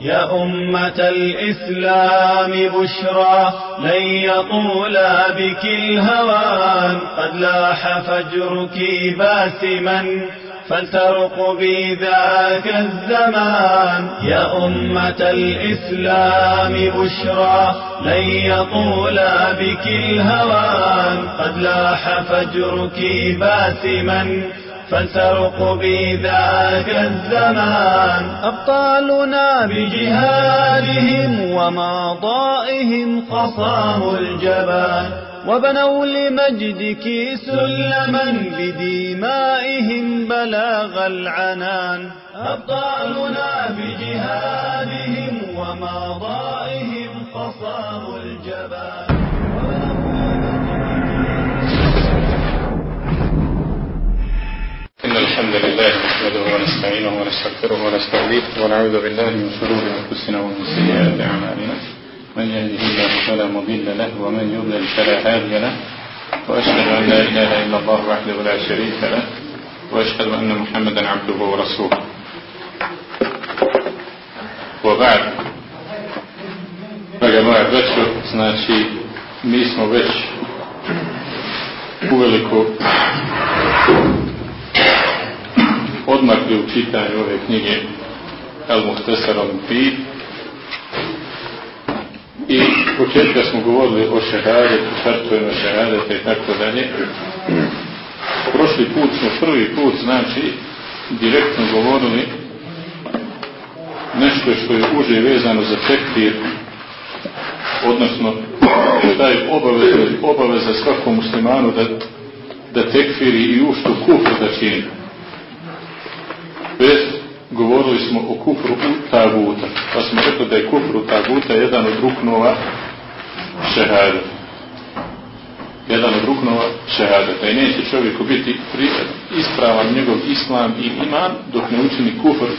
يا أمة الإسلام بشرى لن يطول بك الهوان. قد لاح فجرك باسما فلترق بي ذاك الزمان. يا أمة الإسلام بشرى لن يطول بك الهوان. قد لاح فجرك باسما فلترق بي ذاك الزمان. أبطالنا بجهادهم وماضائهم قصاموا الجبان وبنوا لمجدك سلما بدمائهم بلاغ العنان. أبطالنا بجهادهم وماضائهم قصاموا الجبان الحمد لله نحمده ونستعينه ونستغفره ونستهديه ونعوذ بالله من شرور أنفسنا ومن سيئات أعمالنا. من يهده الله فلا مضل له ومن يضلل فلا هادي له. وأشهد أن لا إله إلا الله وحده لا شريك له. وأشهد أن محمدا عبده ورسوله. وبعد. Draga moja braćo, znači mi smo uveliko odmakli u čitanju ove knjige El Muhtesar al Mufid i početka smo govorili o šehadetu, šartovima šehadeta i tako dalje. Prošli put smo prvi put, znači, direktno govorili nešto što je uže vezano za tekfir, odnosno šta je obaveza, obaveza svakom muslimanu da, da tekfiri i ušto kufru da čini 5 govorili smo o kufru taguta. Pa smo rekli da je kufru taguta jedan od ruknova šehada. Jedan od ruknova šehada. Da i neće čovjeku biti ispravan njegov islam i iman dok ne učini kufr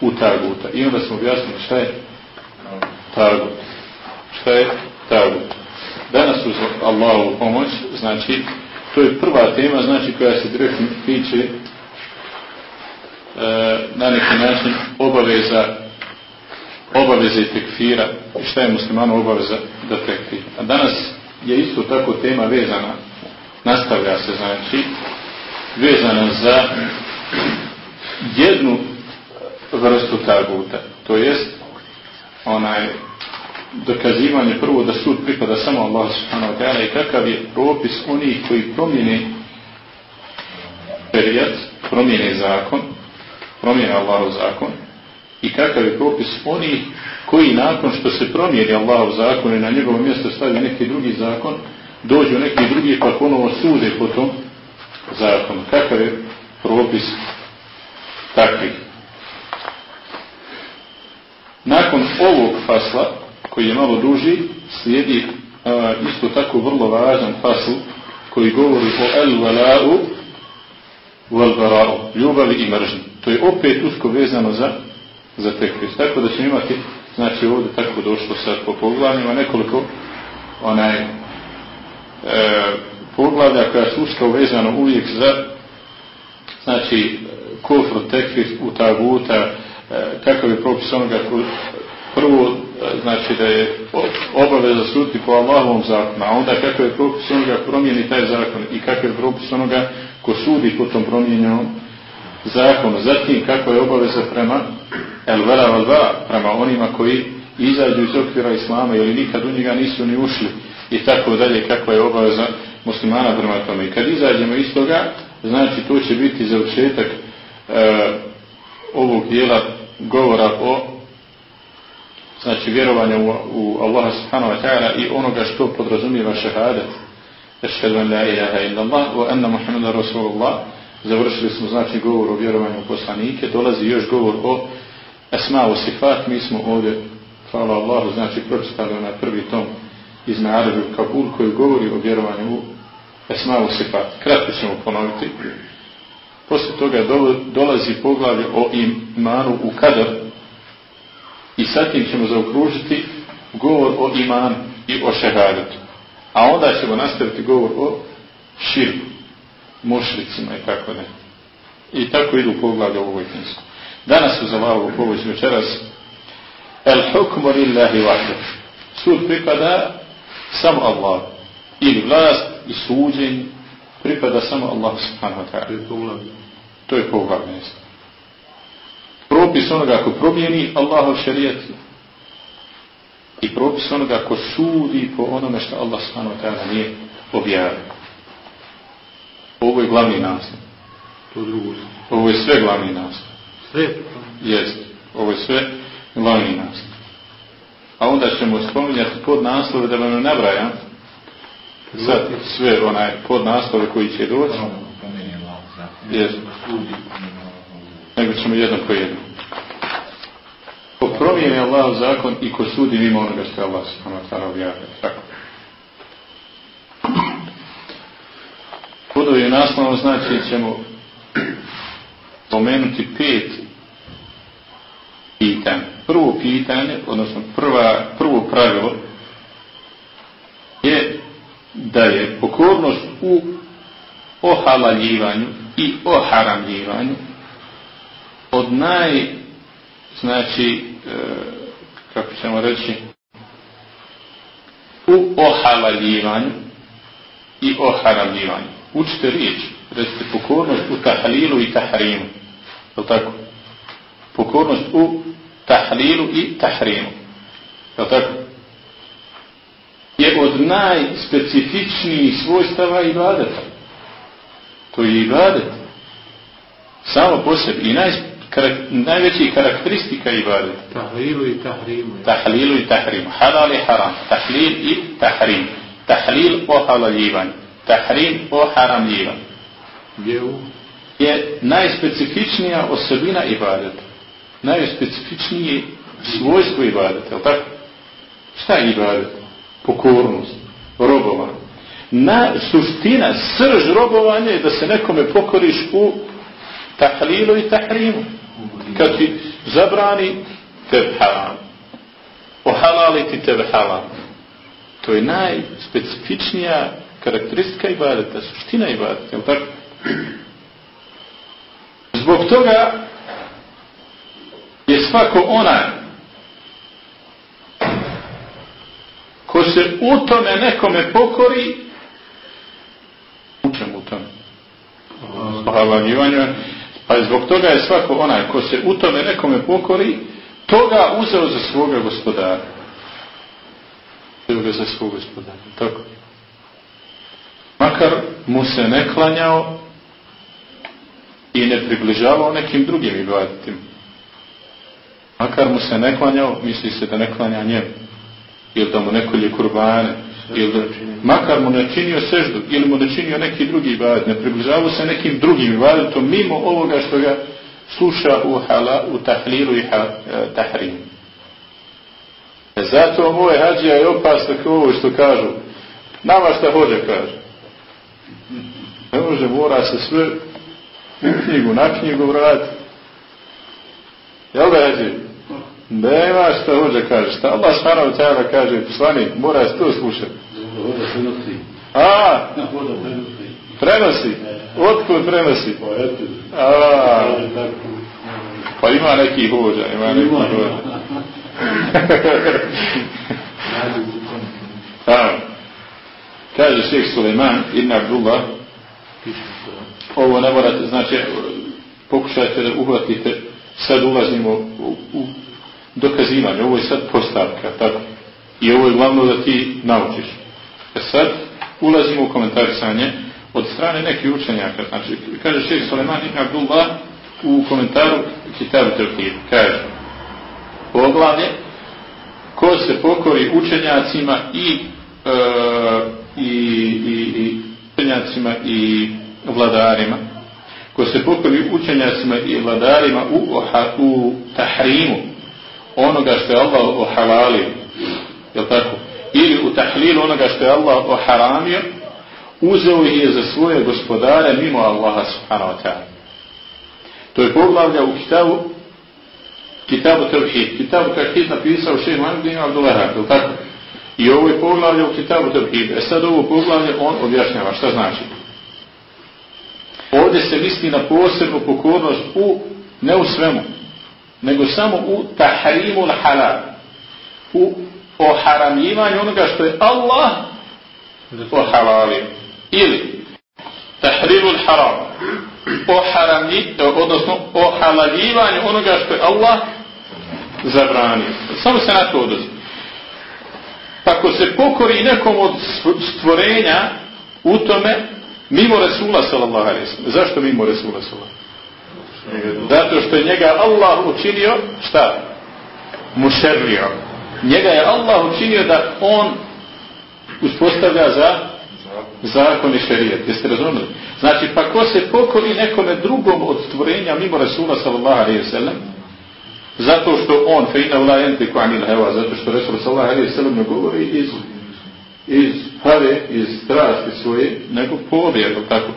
u taguta. I onda smo objasnili šta je tagut. Šta je tagut. Danas uz Allahovu pomoć, znači, to je prva tema, znači, koja se direktno tiče E, na neki način obaveza obaveze tekfira i šta je muslimanu obaveza da tekfira. A danas je isto tako tema vezana, nastavlja se znači, vezana za jednu vrstu taguta, to jest onaj dokazivanje prvo da sud pripada samo Allah subhanahu wa ta'ala i kakav je propis onih koji promijene perijat, promijene zakon, promijene Allahov zakon i kakav je propis onih koji nakon što se promijeni Allahov zakon i na njegovo mjesto stavi neki drugi zakon, dođu neki drugi pa ponovo sude po tom zakonu. Kakav je propis takvih? Nakon ovog fasla, koji je malo duži, slijedi a, isto tako vrlo važan fasl koji govori o el-vala'u wal-bara'u, ljubavi i mržnji to je opet usko vezano za za tekfir. Tako da ćemo imati znači ovdje tako došlo sad po poglavljima nekoliko onaj e, poglavlja koja su usko vezano uvijek za znači kufr, tekfir, taguta, e, kakav je propis onoga ko, prvo e, znači da je obaveza suditi po Allahovom zakonu, a onda kakav je propis onoga promijeni taj zakon i kakav je propis onoga ko sudi po tom promijenjenom zakonu. Zatim kako je obaveza prema el vera val vera, prema onima koji izađu iz okvira islama ili nikad u njega nisu ni ušli i tako dalje kako je obaveza muslimana prema tome. I kad izađemo iz toga, znači to će biti završetak e, ovog dijela govora o znači vjerovanja u, u Allaha subhanahu wa ta'ala i onoga što podrazumijeva šehadet. Ešhedu an la ilaha illa Allah wa anna Muhammeda Rasulullah završili smo znači govor o vjerovanju u poslanike, dolazi još govor o esma o sifat, mi smo ovdje, hvala Allahu, znači pročitali na prvi tom iz Me'arabi Kabul koji govori o vjerovanju u esma o sifat. Kratko ćemo ponoviti. Poslije toga dolazi poglavlje o imanu u kadar i sad tim ćemo zaokružiti govor o imanu i o šehadetu. A onda ćemo nastaviti govor o širku mušricima i tako ne. I tako idu poglavlje u ovoj knjizi. Danas su za Allahovu pomoć večeras El hukmu lillahi vahde. Sud pripada samo Allah. Ili vlast i suđenje pripada samo Allah subhanahu wa ta'ala. To je poglavlje. Propis onoga ko promijeni Allahov šarijat i propis onoga ko sudi po onome što Allah subhanahu wa ta'ala nije objavio. Ovo je glavni naslov. To drugo. Ovo je sve glavni naslov. Sve? Jest. Ovo je sve glavni naslov. A onda ćemo spominjati pod naslove da vam nabrajam sad sve onaj pod naslove koji će doći. Jest. Nego ćemo jedno po jedno. Ko promijeni Allah zakon i ko sudi mimo onoga što je Allah s.a. objavio. Tako. Pod ovim naslovom znači ćemo pomenuti pet pitanja. Prvo pitanje, odnosno prva, prvo pravilo je da je pokornost u ohalaljivanju i oharamljivanju od naj znači e, kako ćemo reći u ohalaljivanju i oharamljivanju učite riječ, recite pokornost u tahlilu i tahrimu. Je tako? Pokornost u tahlilu i tahrimu. Je tako? Je od najspecifičnijih svojstava ibadeta. To je ibadet. Samo po sebi. I naj, karak, najveći karakteristika ibadeta. Tahlilu i tahrimu. Tahlilu i tahrimu. Halal i haram. Tahlil i tahrim. Tahlil o halaljivanju tahrim o haramljiva. Je najspecifičnija osobina ibadeta. Najspecifičnije svojstvo ibadeta. Je tako? Šta je ibadet? Pokornost. Robovanje. Na suština, srž robovanja je da se nekome pokoriš u tahlilu i tahrimu. Kad ti zabrani tebe haram. Ohalaliti tebe haram. To je najspecifičnija karakteristika ibadeta, suština ibadeta, jel tako? Zbog toga je svako onaj ko se u tome nekome pokori u čemu u tome? Spavanjivanju. Pa zbog toga je svako onaj ko se u tome nekome pokori toga uzeo za svoga gospodara. Uzeo ga za svog gospodara. Tako makar mu se ne klanjao i ne približavao nekim drugim ibadetima. Makar mu se ne klanjao, misli se da ne klanja njemu. Ili da mu neko kurbane. Ili da, makar mu ne činio seždu, ili mu ne činio neki drugi ibadet, ne približavao se nekim drugim ibadetom, mimo ovoga što ga sluša u, hala, u tahlilu i ha, e, tahrimu. E zato ovo je hađija je opasno kao ovo što kažu. Nama šta hođe kaže. Ne može, mora se sve u knjigu, na knjigu vrati. Jel da jeđe? Nema šta hođe kaže. Šta Allah u cijela kaže, poslani, mora se to slušati. A, prenosi. Otkud prenosi? A, pa ima neki hođa, ima neki hođa. A, kaže šeh Suleiman ibn Abdullah, ovo ne morate, znači, pokušajte da uhvatite, sad ulazimo u, u dokazivanje, ovo je sad postavka, tako, i ovo je glavno da ti naučiš. E sad ulazimo u komentarisanje od strane nekih učenjaka, znači, kaže šeh Suleiman ibn Abdullah u komentaru Kitabu Tevhid, kaže, poglavlje, ko se pokori učenjacima i, E, i, i, i učenjacima i vladarima, ko se pokori učenjacima i vladarima u, oha, u tahrimu onoga što je Allah ohalalio, je tako? Ili u tahlilu onoga što je Allah oharamio, uzeo ih je za svoje gospodare mimo Allaha subhanahu wa ta'ala. To je poglavlja u kitabu Kitabu Tevhid. Kitabu Tevhid napisao šehr Mahmudin Abdullahak, je tako? I ovo je poglavlje u Kitabu Tevhid. E sad ovo poglavlje on objašnjava šta znači. Ovdje se misli na posebnu pokornost u, ne u svemu, nego samo u tahrimul halal. u oharamljivanju onoga što je Allah ohalalio. Ili tahrimul haram oharamlji, odnosno ohalaljivanju onoga što je Allah zabranio. Samo se na to odnosi. Pa se pokori nekom od stvorenja u tome, mimo Resula sallallahu alaihi sallam. Zašto mimo Resula sallallahu Zato što je njega Allah učinio, šta? Mušerrio. Njega je Allah učinio da on uspostavlja za zakon i šerijet. Jeste razumeli? Znači, pa ko se pokori nekome drugom od stvorenja mimo Resula sallallahu alaihi sallam, zato što on fe ina ula ente ko anil heva, zato što Resul sallallahu alaihi sallam ne govori iz iz have, iz strasti svoje, nego po objavu, tako.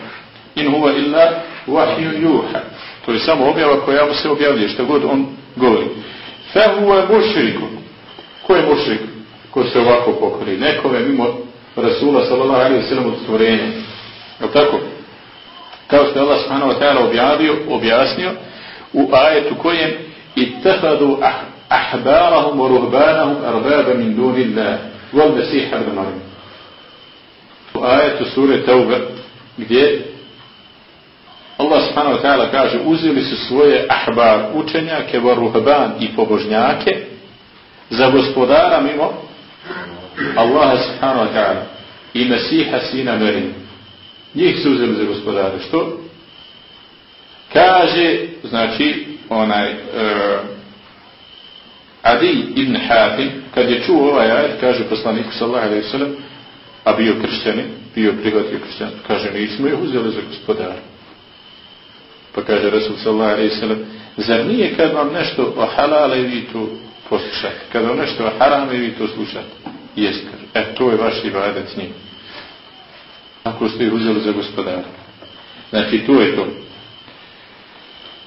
In huva illa vahiju juha. To je samo objava koja mu se objavljuje, što god on govori. Fe huva mušriku. Ko je mušrik? Ko se ovako pokori? Nekome mimo Rasula sallallahu alaihi sallam od stvorenja. Je tako? Kao što je Allah subhanahu wa ta'ala objavio, objasnio u ajetu kojem اتخذوا أحبارهم ahbarahum wa ruhbanahum arbaba min والمسيح ابن wal mesiha ibn توبة U gdje Allah subhanahu wa ta'ala kaže uzeli su svoje ahbar učenjake wa ruhban i pobožnjake za gospodara mimo Allah subhanahu wa ta'ala i Mesiha sina Merim. Njih su uzeli za gospodare. Što? Kaže, znači, onaj uh, Adi ibn Hatim, kad je čuo ovaj ajed, kaže poslaniku sallahu alaihi sallam, a bio kršćani, bio prihvatio kršćan, kaže, nismo je uzeli za gospodara. Pa kaže Rasul sallahu alaihi sallam, zar nije kad vam nešto o halale vi to poslušate? Kad vam nešto o harame vi to slušate? Jest, kaže, e, to je vaš ibadet s njim. Ako ste ih uzeli za gospodara. Znači, to je to.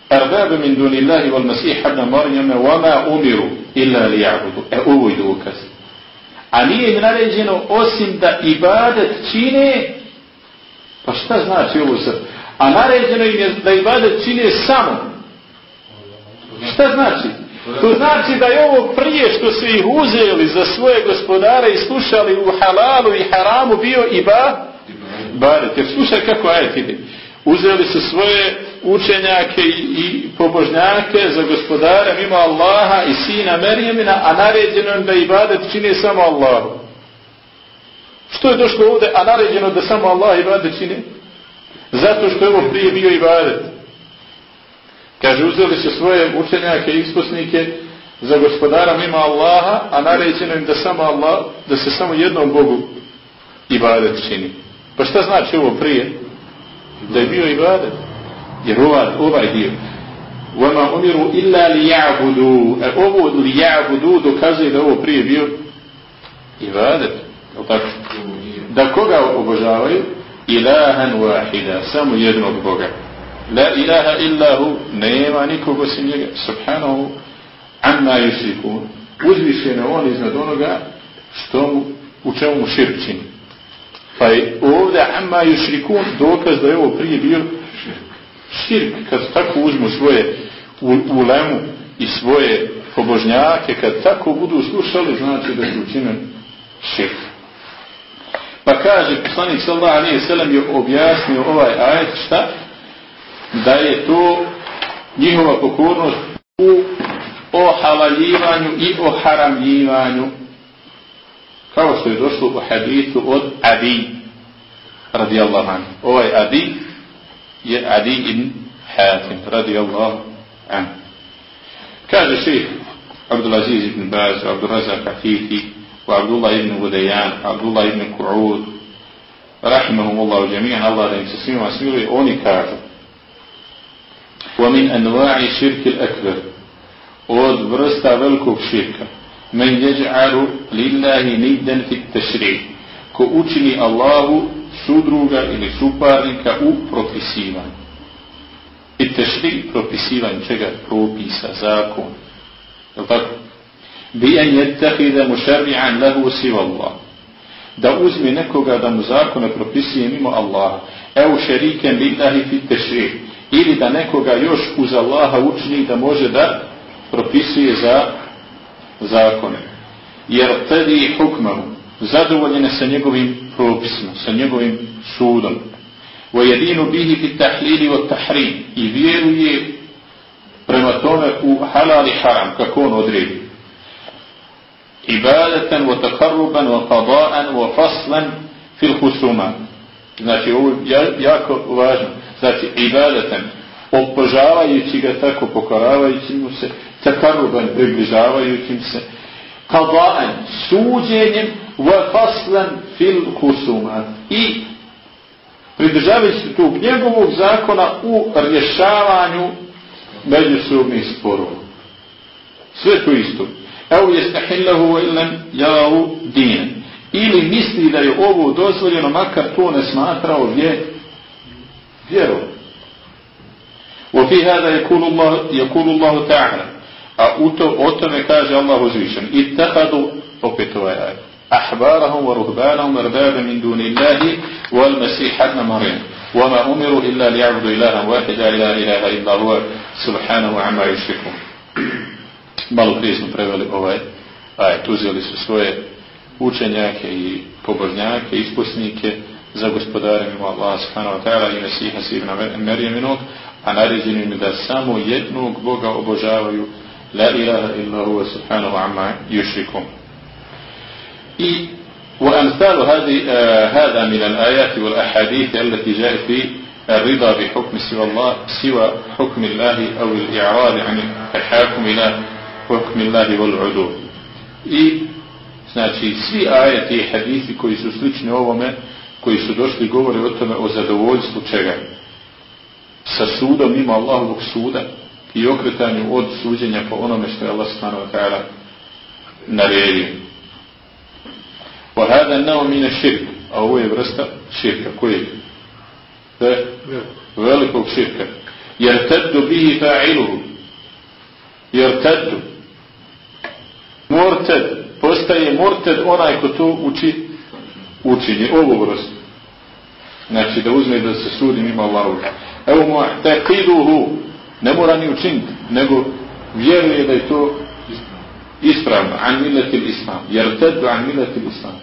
Arbab min duni Allahi wal Masih ibn Maryam wa ma umiru illa liya'budu. E ovo je dokaz. A nije im naređeno osim da ibadet čine pa šta znači ovo sad? A naređeno im je da ibadet čine samo. Šta znači? To znači da je ovo prije što su ih uzeli za svoje gospodare i slušali u halalu i haramu bio iba badet. Jer slušaj kako ajet ide. Uzeli su svoje učenjake i, i pobožnjake za gospodara mimo Allaha i sina Merjemina, a naređeno im da ibadet čini samo Allahu. Što je došlo ovdje, a naređeno da samo Allah ibadet čini? Zato što je ovo prije bio ibadet. Kaže, uzeli su svoje učenjake i isposnike za gospodara mimo Allaha, a naređeno im da samo Allah, da se samo jednom Bogu ibadet čini. Pa šta znači ovo prije? Da je bio ibadet. Jer ovaj, ovaj dio. وَمَا أُمِرُوا إِلَّا لِيَعْبُدُوا. E ovo لِيَعْبُدُوا dokazuje da ovo prije bio ibadet. tako? Da koga obožavaju? Ilahan wahida. Samo jednog Boga. La ilaha illahu. Nema nikog osim njega. Subhanahu. Amma yusrikun. Uzvišeno on iznad onoga što mu, u čemu mu širk čini. Pa je ovdje amma yusrikun dokaz da je ovo prije bio širk, kad tako uzmu svoje ulemu i svoje pobožnjake, kad tako budu slušali, znači da su učinili širk. Pa kaže, poslanik sallallahu alaihi sallam je objasnio ovaj ajet šta? Da je to njihova pokornost u ohalaljivanju i oharamljivanju kao što je došlo u hadithu od Adi radijallahu anhu. Ovaj Adi علي بن حاتم رضي الله عنه. كان الشيخ عبد العزيز بن باز وعبد الرزاق عفيفي وعبد الله بن غليان عبد الله بن كعود رحمهم الله جميعا. الله لا يمسسين واسميري أوني كارو ومن أنواع الشرك الأكبر اوذ برستا بالكوك شركه من يجعل لله نيدا في التشريع كأوتني الله sudruga ili suparnika u propisivanju. I tešri propisivanju čega? Propisa, zakon. Je tako? Bi en jettahide mušarri'an lahu siva Allah. Da uzme nekoga da mu zakone propisuje mimo Allaha. Evo šeriken lillahi fit tešri. Ili da nekoga još uz Allaha učini da može da propisuje za zakone. jer tedi hukmahu, zadovoljene sa njegovim propisima, sa njegovim sudom. وَيَدِينُ بِهِ فِي التَّحْلِيلِ وَالتَّحْرِيمِ I vjeruje prema tome u halal i haram, kako on odredi. Ibadatan wa takarruban wa qada'an wa faslan fil husuma. Znači, ovo je jako važno. Znači, ibadatan, opožavajući ga tako, pokoravajući mu se, takarruban, približavajući se, qada'an, suđenjem, wa faslan fil husuma. I pridržavajući tog njegovog zakona u rješavanju međusobnih sporova. Sve to isto. Evo je stahillahu ilan jalahu dijen. Ili misli da je ovo dozvoljeno, makar to ne smatrao vje, vjerom. وفي هذا يقول الله يقول الله تعالى a u to, o tome kaže Allah uzvišen ittehadu opet ovaj ajed أحبارهم ورهبانهم أربابا من دون الله والمسيح ابن مريم وما أمروا إلا ليعبدوا إلها واحدا لا إله إلا هو سبحانه عما يشركون malo prije smo preveli ovaj ajet, uzeli su svoje učenjake i pobožnjake, isposnike za gospodarem ima Allah subhanahu wa ta'ala i Mesiha sibna Merjeminog, a naređeni mi da samo jednog Boga obožavaju la ilaha illa huwa subhanahu amma yushrikum. I وأمثال هذه آه هذا من الآيات والأحاديث التي جاء في الرضا بحكم سوى الله سوى حكم الله أو الإعراض عن التحاكم إلى حكم الله والعدو i znači svi ajeti i hadisi koji su slični ovome koji su došli govore o tome o zadovoljstvu čega sa sudom ima Allahovog suda i okretanju od suđenja po onome što je Allah subhanahu wa ta'ala naredio وهذا النوع من الشرك a ovo je vrsta širka koji je velikog širka jer teddu bihi fa'iluhu jer teddu morted postaje morted onaj ko to uči učinje ovu vrstu znači da uzme da se sudi mimo Allahu evo mu taqiduhu ne mora ni učiniti nego vjeruje da je to ispravno an miletil islam jer teddu an miletil islam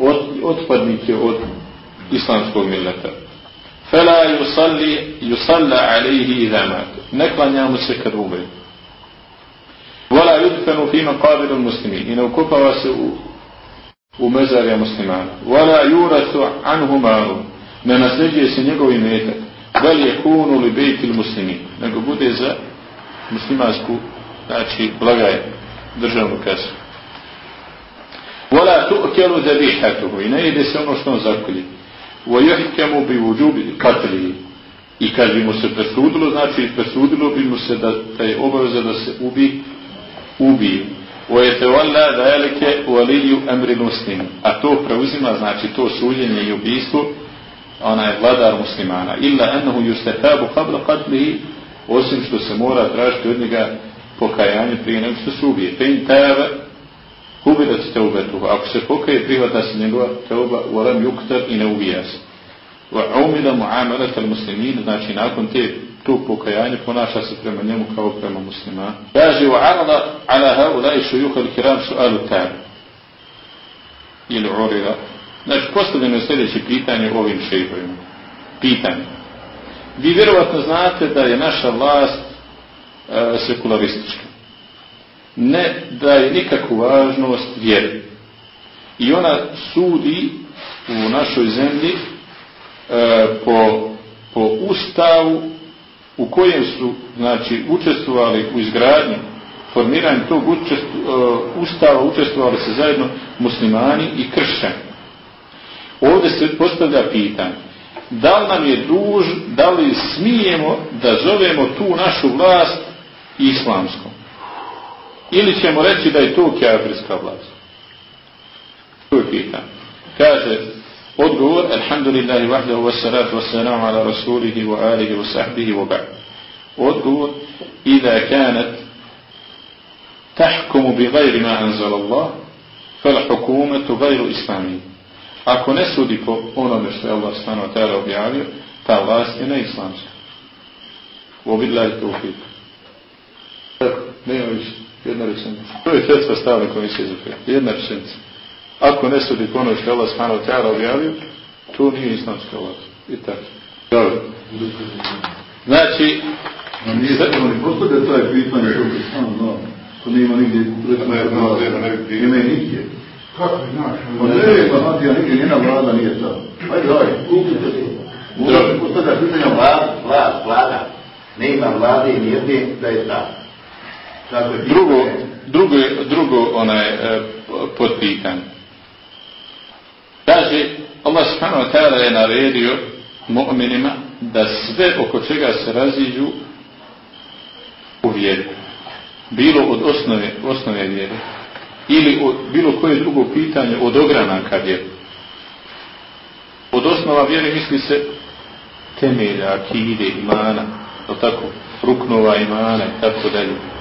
od, otpadnike od islamskog milleta. Fela yusalli, yusalla alaihi idha mat. Ne klanja mu se kad umre. Vala yudfanu fi maqabilu muslimin. I ne se u, u mezarja muslimana. Vala yurasu anhu malu. Ne nasljeđuje se njegov imetak. Bel je kunu li bejtil muslimin. Nego bude za muslimansku, znači blagaj državnu kasu. ولا تؤكل ذبيحته i ne ide se ono što on zakolje ويحكم بوجوب قتله i kad bi mu se presudilo znači presudilo bi mu se da, da je obaveza da se ubi ubi ويتولى ذلك ولي امر المسلم a to preuzima znači to suđenje i ubijstvo ona je vladar muslimana illa annahu yustatabu qabla qatlihi osim što se mora tražiti od njega pokajanje prije nego što se ubije fe in taba Kubidat teubetuhu. Ako se pokaje, prihvata se njegova teuba, volam yuktar i ne ubija se. Wa umila muamalat al muslimin, znači nakon te tu pokajanje ponaša se prema njemu kao prema muslima. Kaže wa arada ala haulai šujuha al kiram sualu tabi. Ili urira. Znači postavljeno je sljedeće pitanje ovim šejhovima. Pitanje. Vi vjerovatno znate da je naša vlast e, sekularistička ne daje nikakvu važnost vjeri. I ona sudi u našoj zemlji e, po, po ustavu u kojem su znači, učestvovali u izgradnju formiranju tog učestvu, e, ustava učestvovali se zajedno muslimani i kršćani. Ovdje se postavlja pitanje da li nam je duž, da li smijemo da zovemo tu našu vlast islamskom. Ili ćemo reći da je to kjafirska vlast? To je pitan. Kaže, odgovor, alhamdulillahi vahdahu wa salatu wa salamu ala rasulihi wa alihi wa sahbihi wa ba'd. Odgovor, idha kanat tahkumu bi gajri ma anzal Allah, fal hukumetu gajru islami. Ako ne sudi po onome što je Allah stano tada objavio, ta vlast je neislamska. U obillahi tawfiq. Nema više. Jedna rečenica. To je četva stavna komisija za fiqh. Jedna rečenica. Ako ne sudi po ono što je Allah wa ta'ala objavio, to nije islamska vlast. I tako. Dobro. Znači, A nije se oni postavlja taj pitanje što bi sam znao. To nema nigdje, Ne, nema, ne, nema nigdje. Kako je naš? Pa ne, pa Matija, nigdje, njena vlada nije ta. Ajde, daj, kupite to. Možda se postavlja pitanja vlada, vlada, vlada. Ne ima vlade i nijedne da je ta. Tako je drugo, drugo, drugo onaj e, potpitan. Kaže, Allah subhanahu wa ta'ala je naredio mu'minima da sve oko čega se raziđu u vjeru. Bilo od osnove, osnove vjere ili od bilo koje drugo pitanje od ogranaka vjeru. Od osnova vjere misli se temelja, akide, imana, tako, ruknova imana i tako dalje.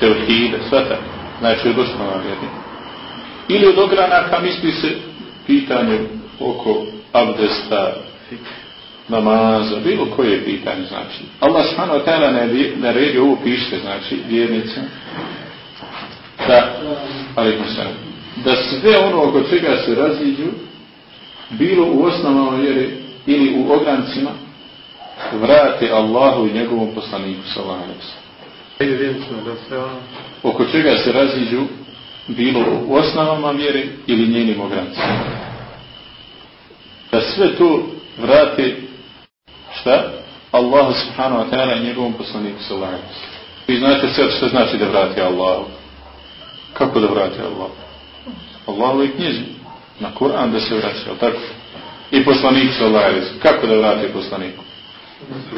Teohide, sve. Znači od osnova vjere. Ili od ogranaka misli se pitanje oko abdesta, namaza, bilo koje pitanje, znači. Allah subhanahu wa ta'ala naredio ovo pište, znači, vjernice, da, ali sam, da sve ono oko čega se raziđu, bilo u osnovama vjeri ili u ograncima, vrate Allahu i njegovom poslaniku, sallallahu alejhi ve oko čega se raziđu bilo u osnovama vjere ili njenim ograncima. Da sve to vrate šta? Allahu subhanahu wa ta'ala i njegovom poslaniku sallallahu. Vi znate sve što znači da vrati Allahu. Kako da vrati Allahu? Allahu je knjiži. Na Kur'an da se vraća, ali tako? I poslanik sallallahu alaihi. Kako da vrati poslaniku?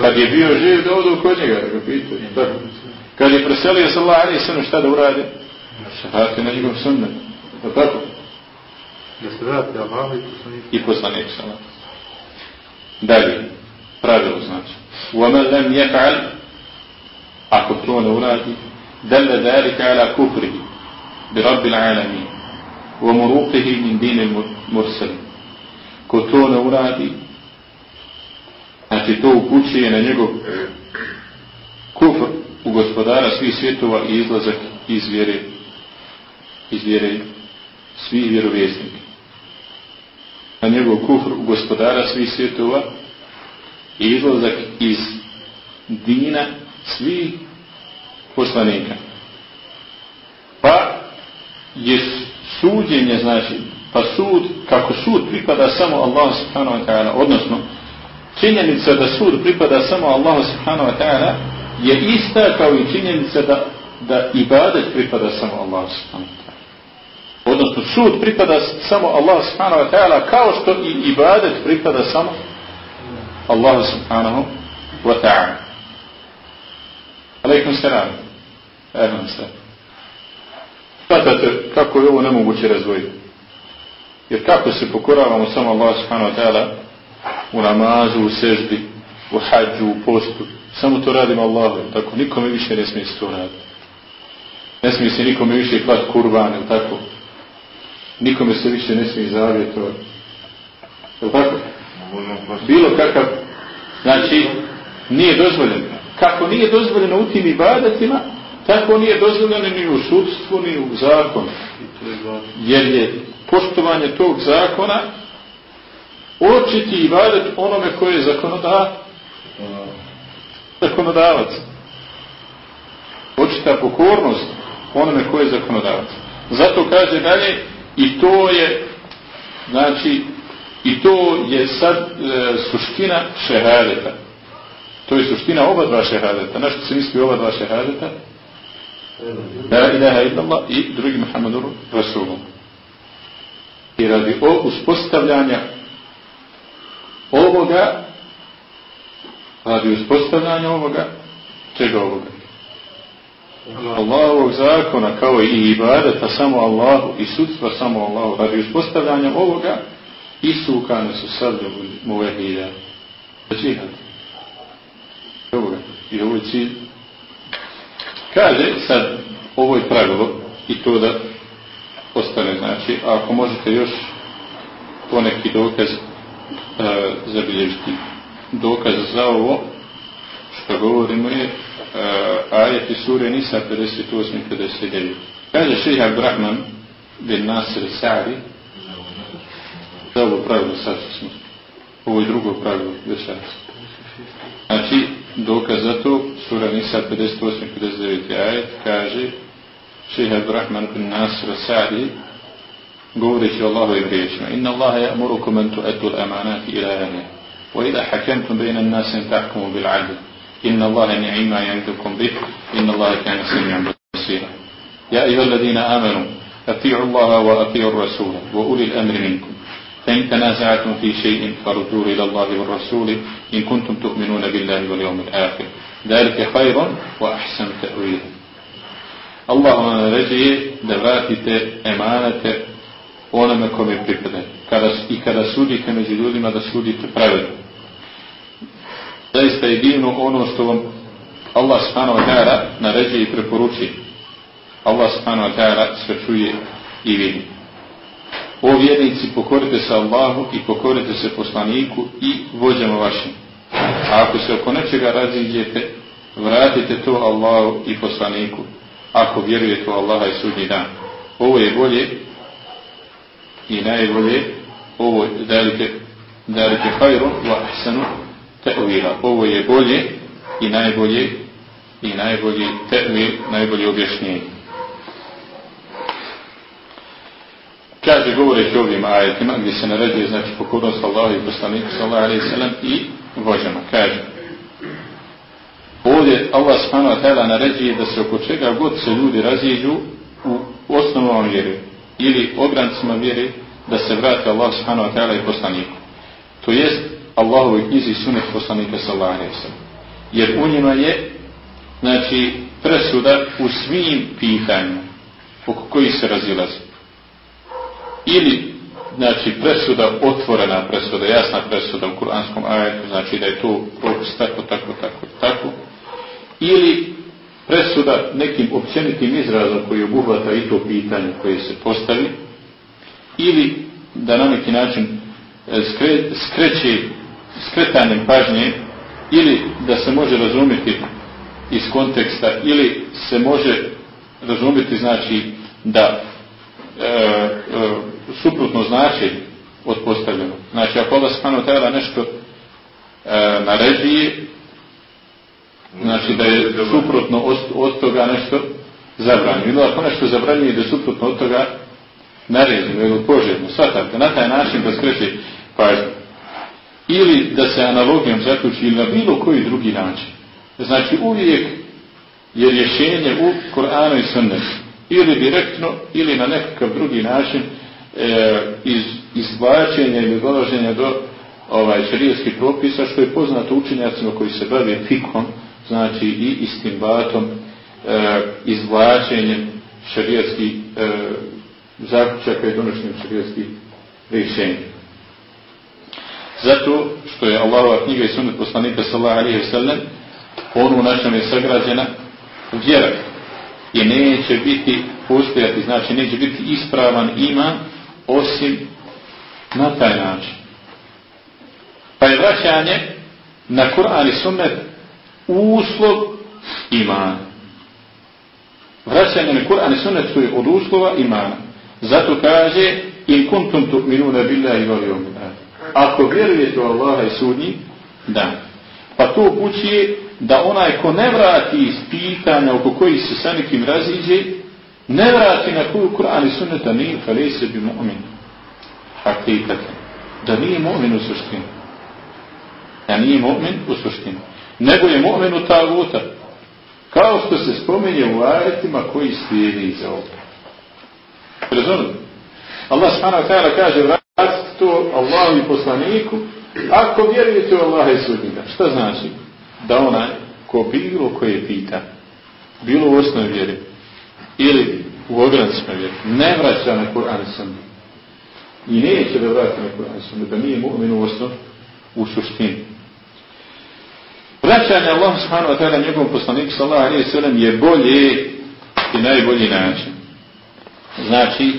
Kad je bio živ da odu kod njega, da ga pitaju. Tako. Kad je preselio sallallahu alaihi wa sallam šta da uradi? Vrati na njegov sunnet. Da tako? Da se vrati Allah i poslanik. I poslanik sallallahu Dalje, pravilo znači. وَمَنْ لَمْ يَفْعَلْ Ako to ne uradi, دَلَّ ذَلِكَ عَلَى كُفْرِهِ بِرَبِّ الْعَالَمِينَ وَمُرُوقِهِ مِنْ دِينِ الْمُرْسَلِ Ko to ne uradi, znači to upućuje na njegov kufr u gospodara svih svjetova i izlazak iz vjere, iz vjere svih vjerovjesnika. Na njegov kufr u gospodara svih svjetova i izlazak iz dina svih poslanika. Pa je suđenje, znači, pa sud, kako sud pripada samo Allah subhanahu wa ta'ala, odnosno, činjenica da sud pripada samo Allahu subhanahu wa ta'ala, je ista kao i činjenica da, da ibadet pripada samo Allah subhanahu wa ta'ala. Odnosno, sud pripada samo Allah subhanahu wa ta'ala, kao što i ibadet pripada samo Allah subhanahu wa ta'ala. Aleikum salam. Ehlam salam. Svatate kako je ovo nemoguće razvojiti. Jer kako se pokoravamo samo Allah subhanahu wa ta'ala u namazu, u seždi, u hađu, u postu. Samo to radimo Allahu. Tako nikome više ne smije se to raditi. Ne smije se nikome više kvat kurban, ili tako. Nikome se više ne smije zavjetovati. Je tako? Bilo kakav, znači, nije dozvoljeno. Kako nije dozvoljeno u tim ibadetima, tako nije dozvoljeno ni u sudstvu, ni u zakonu. Jer je poštovanje tog zakona očiti ibadet onome koje je zakonoda, zakonodavac. Očita pokornost onome koje je zakonodavac. Zato kaže dalje, i to je, znači, i to je sad e, suština šehadeta. To je suština oba dva šehadeta. Na što se misli oba dva šehadeta? La ilaha illallah i drugi Muhammadur Rasulom. I radi o uspostavljanja ovoga, radi uspostavljanja ovoga, čega ovoga? Allahovog zakona kao i ibadeta samo Allahu i sudstva samo Allahu. Radi uspostavljanja ovoga i sukane su sad muvehida. Džihad ovoga. I ovo je cilj. Kaže sad ovo je pravilo i to da ostane. Znači a ako možete još poneki dokaz uh, zabilježiti dokaz za ovo što govorimo je e, ajeti sure Nisa 58-59. Kaže šeha Brahman bin Nasir Sa'ri, za ovo pravilo sad smo, ovo je drugo pravilo večeras. Znači, dokaz za to, sura Nisa 58-59 ajet, kaže šeha Brahman bin Nasir Sa'ri, govoreći Allahovim riječima, inna Allaha ya'murukum an tu'addu al-amanati ila ahliha وإذا حكمتم بين الناس أن تحكموا بالعدل. إن الله نعم ما يعدكم به. إن الله كان سميعا بصيرا. يا أيها الذين آمنوا أطيعوا الله وأطيعوا الرسول وأولي الأمر منكم. فإن تنازعتم في شيء فردوه إلى الله والرسول إن كنتم تؤمنون بالله واليوم الآخر. ذلك خير وأحسن تأويلا اللهم رجي دغاتي أمانة onome kome pripada. Kada, I kada sudite među ljudima, da sudite pravedno. Zaista je divno ono što vam Allah subhanahu wa ta'ala naređuje i preporuči. Allah subhanahu wa ta'ala sve čuje i vidi. O vjernici, pokorite se Allahu i pokorite se poslaniku i vođama vašim. A ako se oko nečega raziđete, vratite to Allahu i poslaniku, ako vjerujete u Allaha i sudnji dan. Ovo je bolje i najbolje ovo dalike dalike hajru wa ahsanu ta'wila. Ovo je bolje i najbolje i najbolji ta'wil najbolje objašnjenje. Kaže govoreći ovim ajetima gdje se naređuje znači pokornost Allah i poslanika sallallahu alaihi sallam i vođama. Kaže ovdje Allah subhanahu wa ta'ala naređuje da se oko čega god se ljudi raziđu u osnovom vjeru ili ograncima vjere da se vrate Allah subhanahu wa ta'ala i poslaniku. To jest Allahovi knjizi sunet poslanika sallallahu alaihi wa Jer u njima je znači presuda u svim pitanjima oko koji se razilazi. Ili znači presuda otvorena presuda, jasna presuda u kuranskom ajetu, znači da je to propis tako, tako, tako, tako. Ili presuda nekim općenitim izrazom koji obuhvata i to pitanje koje se postavi, ili da na neki način e, skre, skreće skretanjem pažnje, ili da se može razumjeti iz konteksta, ili se može razumjeti znači da e, e, suprotno znači od postavljenog. Znači, ako Allah spano tada nešto e, naređuje znači da je suprotno od, od toga nešto zabranjeno. Ili ako nešto zabranjuje da je suprotno od toga naređeno ili poželjno. Svatate, na taj način da skreće pažnju. Ili da se analogijom zaključi ili na bilo koji drugi način. Znači uvijek je rješenje u Koranu i Sunnetu. Ili direktno, ili na nekakav drugi način e, iz izvlačenja ili dolaženja do ovaj šarijetskih propisa, što je poznato učenjacima koji se bave fikom, znači i istimbatom, e, izvlačenjem šarijetskih e, zaključaka i donošenjem šarijetskih rješenja. Zato što je Allahova knjiga i sunet poslanika sallallahu alaihi ve sallam on u našem je sagrađena vjera i neće biti postojati, znači neće biti ispravan iman osim na taj način. Pa je vraćanje na Kur'an i sunnet uslov imana. Vraćanje na Kur'an i sunnet su od uslova imana. Zato kaže in kuntum tu'minuna billahi wal yawmil akhir. Ako vjerujete u Allaha i sudnji dan. Pa to upućuje da onaj ko ne vrati iz pitanja oko koji se sa nekim raziđe, ne vrati na koju Kur'an i sunneta nije falese bi mu'min. Hakikatan. Da nije mu'min u suštini. Da nije mu'min u suštini. Nego je mu'minu taguta. Kao što se spominje u ajetima koji slijedi iza ovoga. Razumite? Allah subhanahu wa ta'ala kaže vratite to Allahu i poslaniku ako vjerujete u Allaha i sudnika. Šta znači? Da onaj ko bilo koje pita bilo u osnovi vjeri ili u ogranicima vjeri ne vraća na Kur'an i. I neće da vrati na Kur'an i da nije mu'min u osnovi u suštini. Vraćanje Allah subhanahu wa ta'ala njegovom poslaniku sallallahu alaihi sallam je bolje i najbolji način. Znači,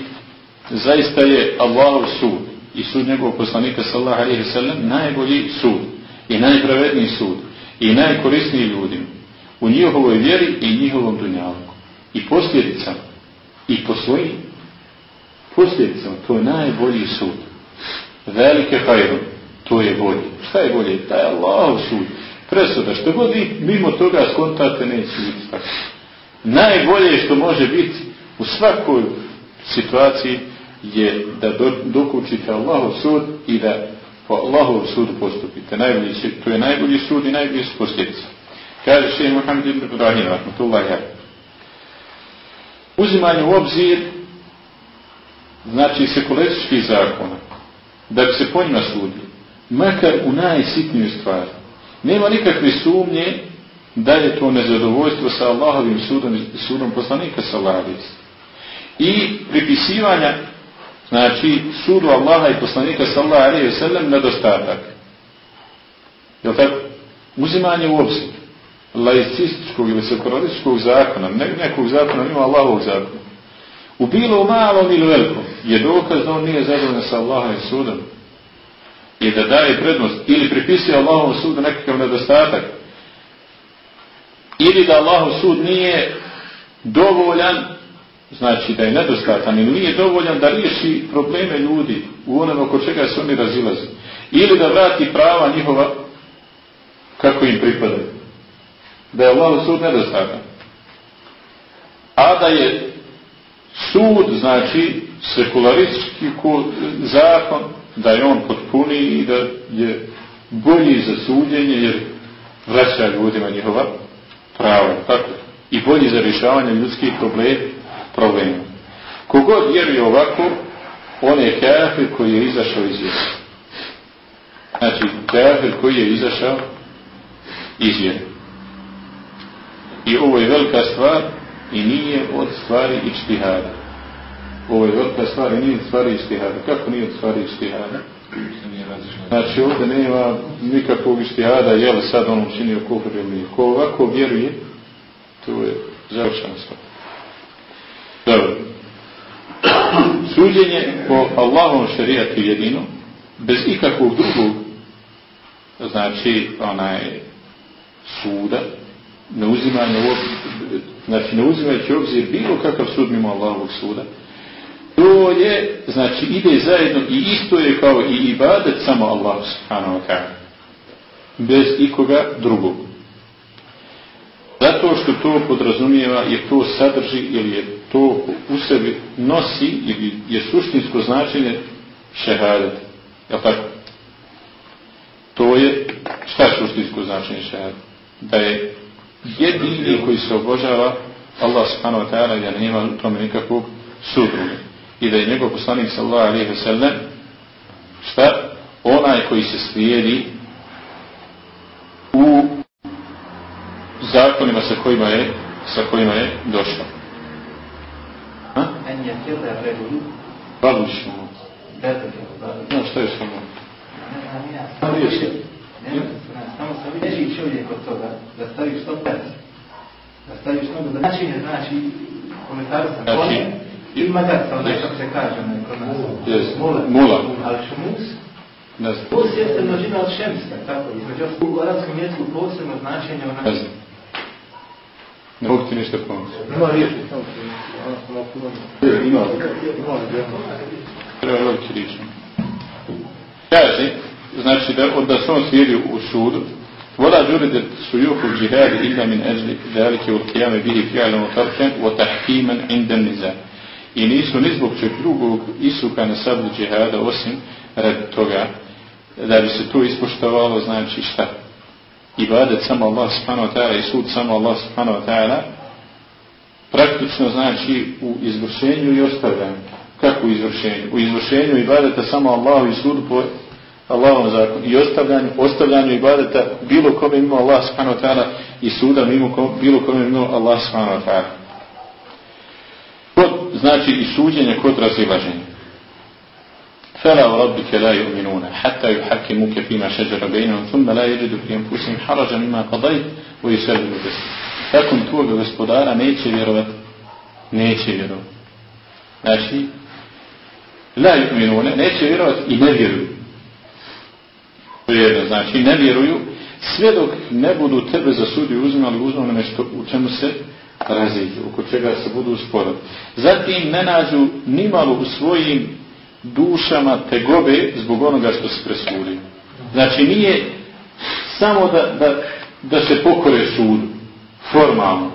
zaista je Allahov sud i sud njegovog poslanika sallallahu alaihi sallam najbolji sud i najpravedniji sud i najkorisniji ljudima. u njihovoj vjeri i njihovom dunjalku. I posljedicama, i po svojim posljedicama, to je najbolji sud. Velike hajru, to je bolje. Šta je bolje? taj Allah sud. Presuda, što god vi mimo toga skontate, neće biti tako. Najbolje što može biti u svakoj situaciji je da dokučite Allahu sud i da po Allahu sudu postupite. Najbolji, to je najbolji sud i najbolji su posljedice. Kaže še Muhammed ibn Ibrahim, rahmatullahi ala. Uzimanje u obzir znači sekularistički zakona da bi se po njima sudio makar u najsitniju stvari nema nikakve sumnje da je to nezadovoljstvo sa Allahovim sudom, sudom poslanika sa Allahovim. i pripisivanja znači sudu Allaha i poslanika sa sellem nedostatak je tako? uzimanje u obzir laicističkog ili sekularističkog zakona, ne, nekog zakona, ima Allahovog zakona. U bilo malom ili velikom je dokaz da on nije zadovoljan sa Allahom i sudom i da daje prednost ili pripisuje Allahom sudu nekakav nedostatak ili da Allahov sud nije dovoljan znači da je nedostatan ili nije dovoljan da riješi probleme ljudi u onom oko čega se oni razilaze ili da vrati prava njihova kako im pripadaju da je Allahov sud nedostatan. A da je sud, znači, sekularistički zakon, da je on potpuniji i da je bolji za suđenje, jer vraća ljudima njihova prava. Tako? I bolji za rješavanje ljudskih problem, problema. Kogod vjeruje ovako, on je kafir koji je izašao iz vjera. Znači, kafir koji je izašao iz vjera. I ovo je velika stvar i nije od stvari ičtihada. Ovo je velika stvari, nije stvari ištihada. Kako nije od stvari ištihada? Znači ovdje nema nikakvog ištihada, je li sad on učinio kufr ili nije. Ko ovako vjeruje, to je završena stvar. Dobro. Suđenje po Allahom šarijatu jedino, bez ikakvog drugog, znači onaj suda, ne uzimanje u znači ne uzimajući obzir bilo kakav sud mimo Allahovog suda, to je, znači ide zajedno i isto je kao i ibadet samo Allah subhanahu wa ta'ala. Bez ikoga drugog. Zato što to podrazumijeva je to sadrži ili je to u sebi nosi ili je suštinsko značenje šehadet. Je tako? To je šta je suštinsko značenje šehadet? Da je jedini koji se obožava Allah subhanahu wa ta'ala da nema u tome nikakvog sudruga i da je njegov poslanik sallallahu alaihi wa sallam šta? onaj koji se slijedi u zakonima sa kojima je sa kojima je došao. Ha? Babu ćemo no što je samo Samo samo se vidi. Čovjek od toga, da staviš to pet. Da staviš nogu, da znači znači, komentaru sam znači, ili magarca, onaj kako se kaže, onaj kod nas. Yes. Mula. Mula. Ali šumus, ne znam. Pus jeste množina od šemska, tako, između u arabskom jeziku posebno značenje onaj. Ne znam. Ne mogu ti ništa pomoći. Nema riječi, samo se ima. Ima. Treba veliki riječi. Kaže, znači da, da se on slijedi u sudu, ولا جرد سيوف الجهاد إلا من أجل ذلك والقيام به فعلا وتركا وتحكيما عند النزاع i nisu ni zbog čeg drugog isuka na sablju džihada osim radi toga da bi se to ispoštovalo znači šta ibadet samo Allah subhanahu wa ta'ala i sud samo Allah subhanahu wa ta'ala praktično znači u izvršenju i ostavljanju kako u izvršenju? u izvršenju ibadeta samo Allah i sud po Allahom zakonu i ostavljanju, ostavljanju ibadeta bilo kome mimo Allah subhanahu wa ta'ala i suda mimo kom, bilo kome mimo Allah subhanahu wa ta'ala Kod, znači i suđenje kod razilaženja. فلا وربك لا يؤمنون حتى يحكموك فيما شجر بينهم ثم لا يجدوا في أنفسهم حرجا مما قضيت ويسلموا بس Takvom tvoga gospodara neće vjerovat, neće vjerovat. Znači, la yu'minuna, neće vjerovat i ne vjeruju. jedno, znači ne vjeruju sve dok ne budu tebe za sudiju uzimali uzmano nešto u čemu se raziđu, oko čega se budu usporati. Zatim ne nađu nimalo u svojim dušama tegobe zbog onoga što se presudi. Znači nije samo da, da, da se pokore sudu, formalno,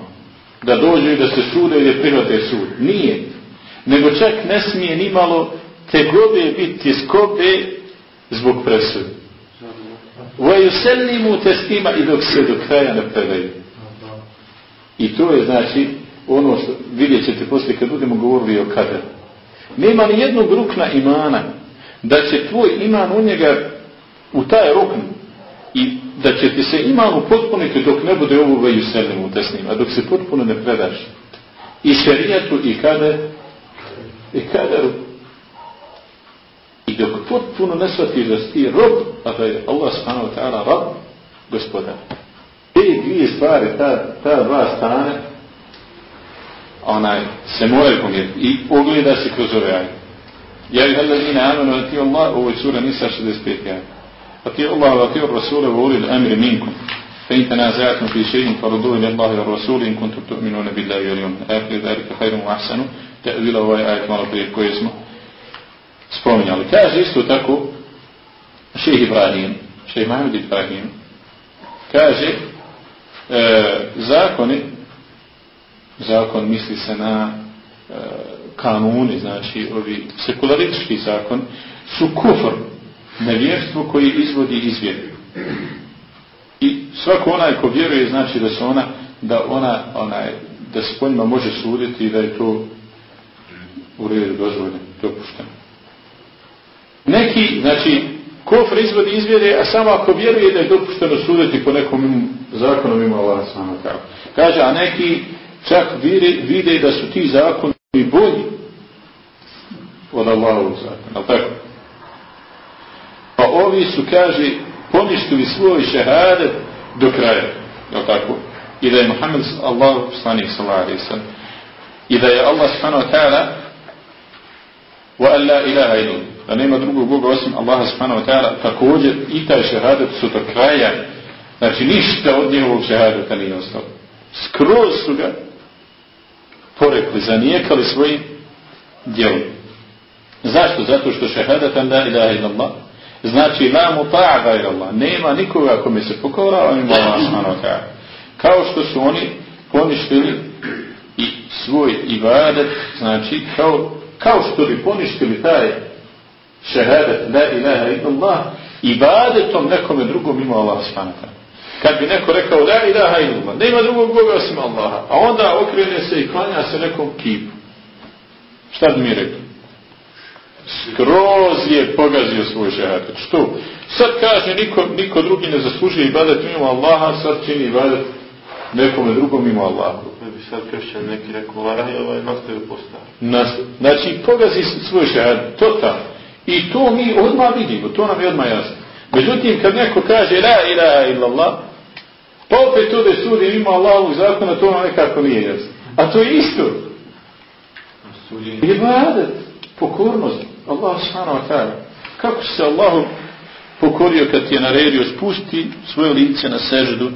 da dođu i da se sude ili prihvate sud. Nije. Nego čak ne smije nimalo tegobe biti skobe zbog presude. Vaju selnimu testima i dok se do kraja ne predaju. I to je znači ono što vidjet ćete poslije kad budemo govorili o kaderu. Nema ni jednog rukna imana da će tvoj iman u njega u taj rukn i da će ti se iman upotpuniti dok ne bude ovu veju desnim, a dok se potpuno ne predaš. I šerijatu i kader i kaderu I dok potpuno ne shvatiš da si ti rob, a da je Allah subhanahu wa ta'ala rob, gospodar Te dvije stvari, ta, ta dva stane, onaj, se moraju pomjeriti i ogleda se kroz ove ajde. Ja ih alladine amenu, a ti Allah, ovo je sura Nisa 65. ajde. A ti Allah, a ti od Rasule, u ulil amri minkum. فإن تنازعتم في شيء فردوه إلى الله والرسول إن كنتم تؤمنون بالله واليوم الآخر ذلك خير وأحسن تأويل هو آية مرة في كويسمه spominjali. Kaže isto tako šehi Ibrahim, šehi Mahmud Ibrahim, kaže e, zakoni, zakon misli se na e, kanuni, znači ovi sekularistički zakon, su kufr, nevjerstvo koji izvodi iz vjeru. I svako onaj ko vjeruje znači da se ona, da ona, onaj, da se po njima može suditi i da je to u redu dozvoljeno, dopušteno. Neki, znači, kofr izvodi izvjere, a samo ako vjeruje da je dopušteno suditi po nekom zakonom ima Allah samo tako. Kaže, a neki čak vide, vide da su ti zakoni bolji od Allahovog zakona. Ali tako? Pa ovi su, kaže, poništili svoj šehadet do kraja. Je tako? I da je Muhammed Allah poslanik sallallahu alaihi sallam. I da je Allah subhanahu wa ta'ala wa an la ilaha illallah da nema drugog Boga osim Allaha subhanahu wa ta'ala, također i taj šehadet su do kraja, znači ništa od njegovog šehadeta nije ostalo. Skroz su ga porekli, zanijekali svojim djelom. Zašto? Zato što šehadeta la ilaha illallah znači la muta'a gajra Allah. Nema nikoga kome se pokorava ima Allah subhanahu wa ta'ala. Kao što su oni poništili i svoj ibadet, znači kao, kao što bi poništili taj šehadet, la ilaha illallah, ibadetom nekome drugom ima Allah svanata. Kad bi neko rekao la ilaha illallah, nema drugog Boga osim Allaha, a onda okrene se i klanja se nekom kipu. Šta bi mi rekli? Skroz je pogazio svoj šehadet. Što? Sad kaže, niko, niko drugi ne zaslužuje ibadet mimo Allaha, sad čini ibadet nekome drugom mimo Allaha. Ne bi sad kršćan neki rekao, ovaj nastavio postaviti. Znači, pogazi svoj šehadet, totalno. I to mi odmah vidimo, to nam je odmah jasno. Međutim, kad neko kaže la ilaha illallah, pa opet to da je sudi ima Allahovog zakona, to nam nekako nije jasno. A to je isto. Je badet, pokornost, Allah subhanahu wa ta'ala. Kako se Allahu pokorio kad je naredio spusti svoje lice na seždu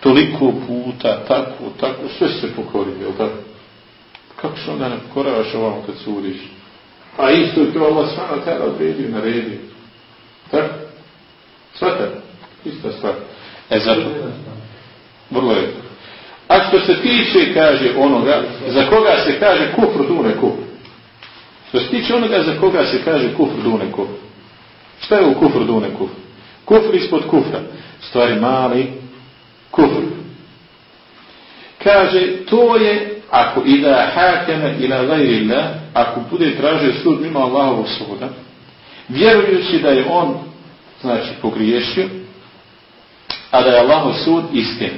toliko puta, tako, tako, sve se pokorio, jel tako? Kako se onda ne pokoravaš ovom kad sudiš? A isto je to Allah svana tada odredio, naredio. Tako? Svata? Ista stvar. E zato. Vrlo je. A što se tiče, kaže onoga, za koga se kaže kufr dune kufr. Što se tiče onoga za koga se kaže kufr dune kufr. Šta je u kufr dune kufr? Kufr ispod kufra. Stvari mali kufr. Kaže, to je ako ida hakeme ila gajri Allah, ako bude tražio sud mimo Allahovog suda, vjerujući da je on, znači, pogriješio, a da je Allahov sud istin.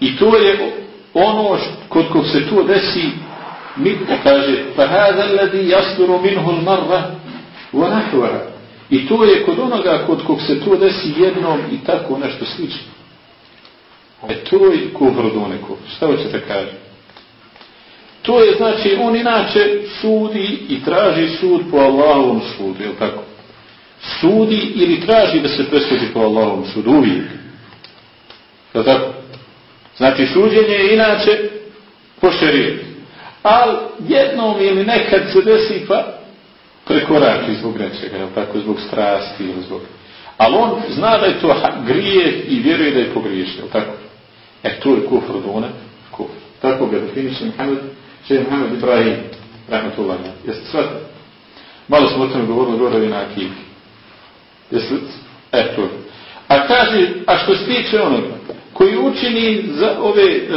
I to je ono kod kog se to desi, mi kaže, fa hada alladhi yasduru minhu al-marra wa nahwa. I to je kod onoga kod kog se to desi jednom i tako nešto slično. E to je kufr do neko. Šta hoćete kažem? To je znači, on inače sudi i traži sud po Allahovom sudu, je tako? Sudi ili traži da se presudi po Allahovom sudu, uvijek. Je tako? Znači, suđenje je inače po šerijetu. Ali jednom ili nekad se desi pa prekorači zbog nečega, je tako? Zbog strasti ili zbog... Ali on zna da je to grije i vjeruje da je pogriješio, tako? E, to je kufr dune, kufr. Tako ga definiše Muhammed, še je Muhammed Ibrahim, rahmatullah. Jeste shvatili? Malo smo o tome govorili gore na akiki. Jeste, eto. A kaže, a što se tiče onoga, koji učini za ove e,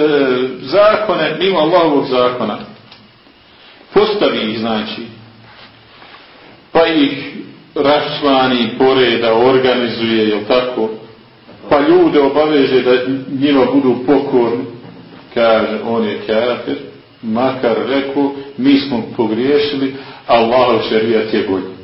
zakone, mimo Allahovog zakona, postavi ih, znači, pa ih rašvani, poreda, organizuje, jel tako, pa ljude obaveže da njima budu pokorni, kaže, on je kafir, makar rekao, mi smo pogriješili, Allahov šarijat je bolji.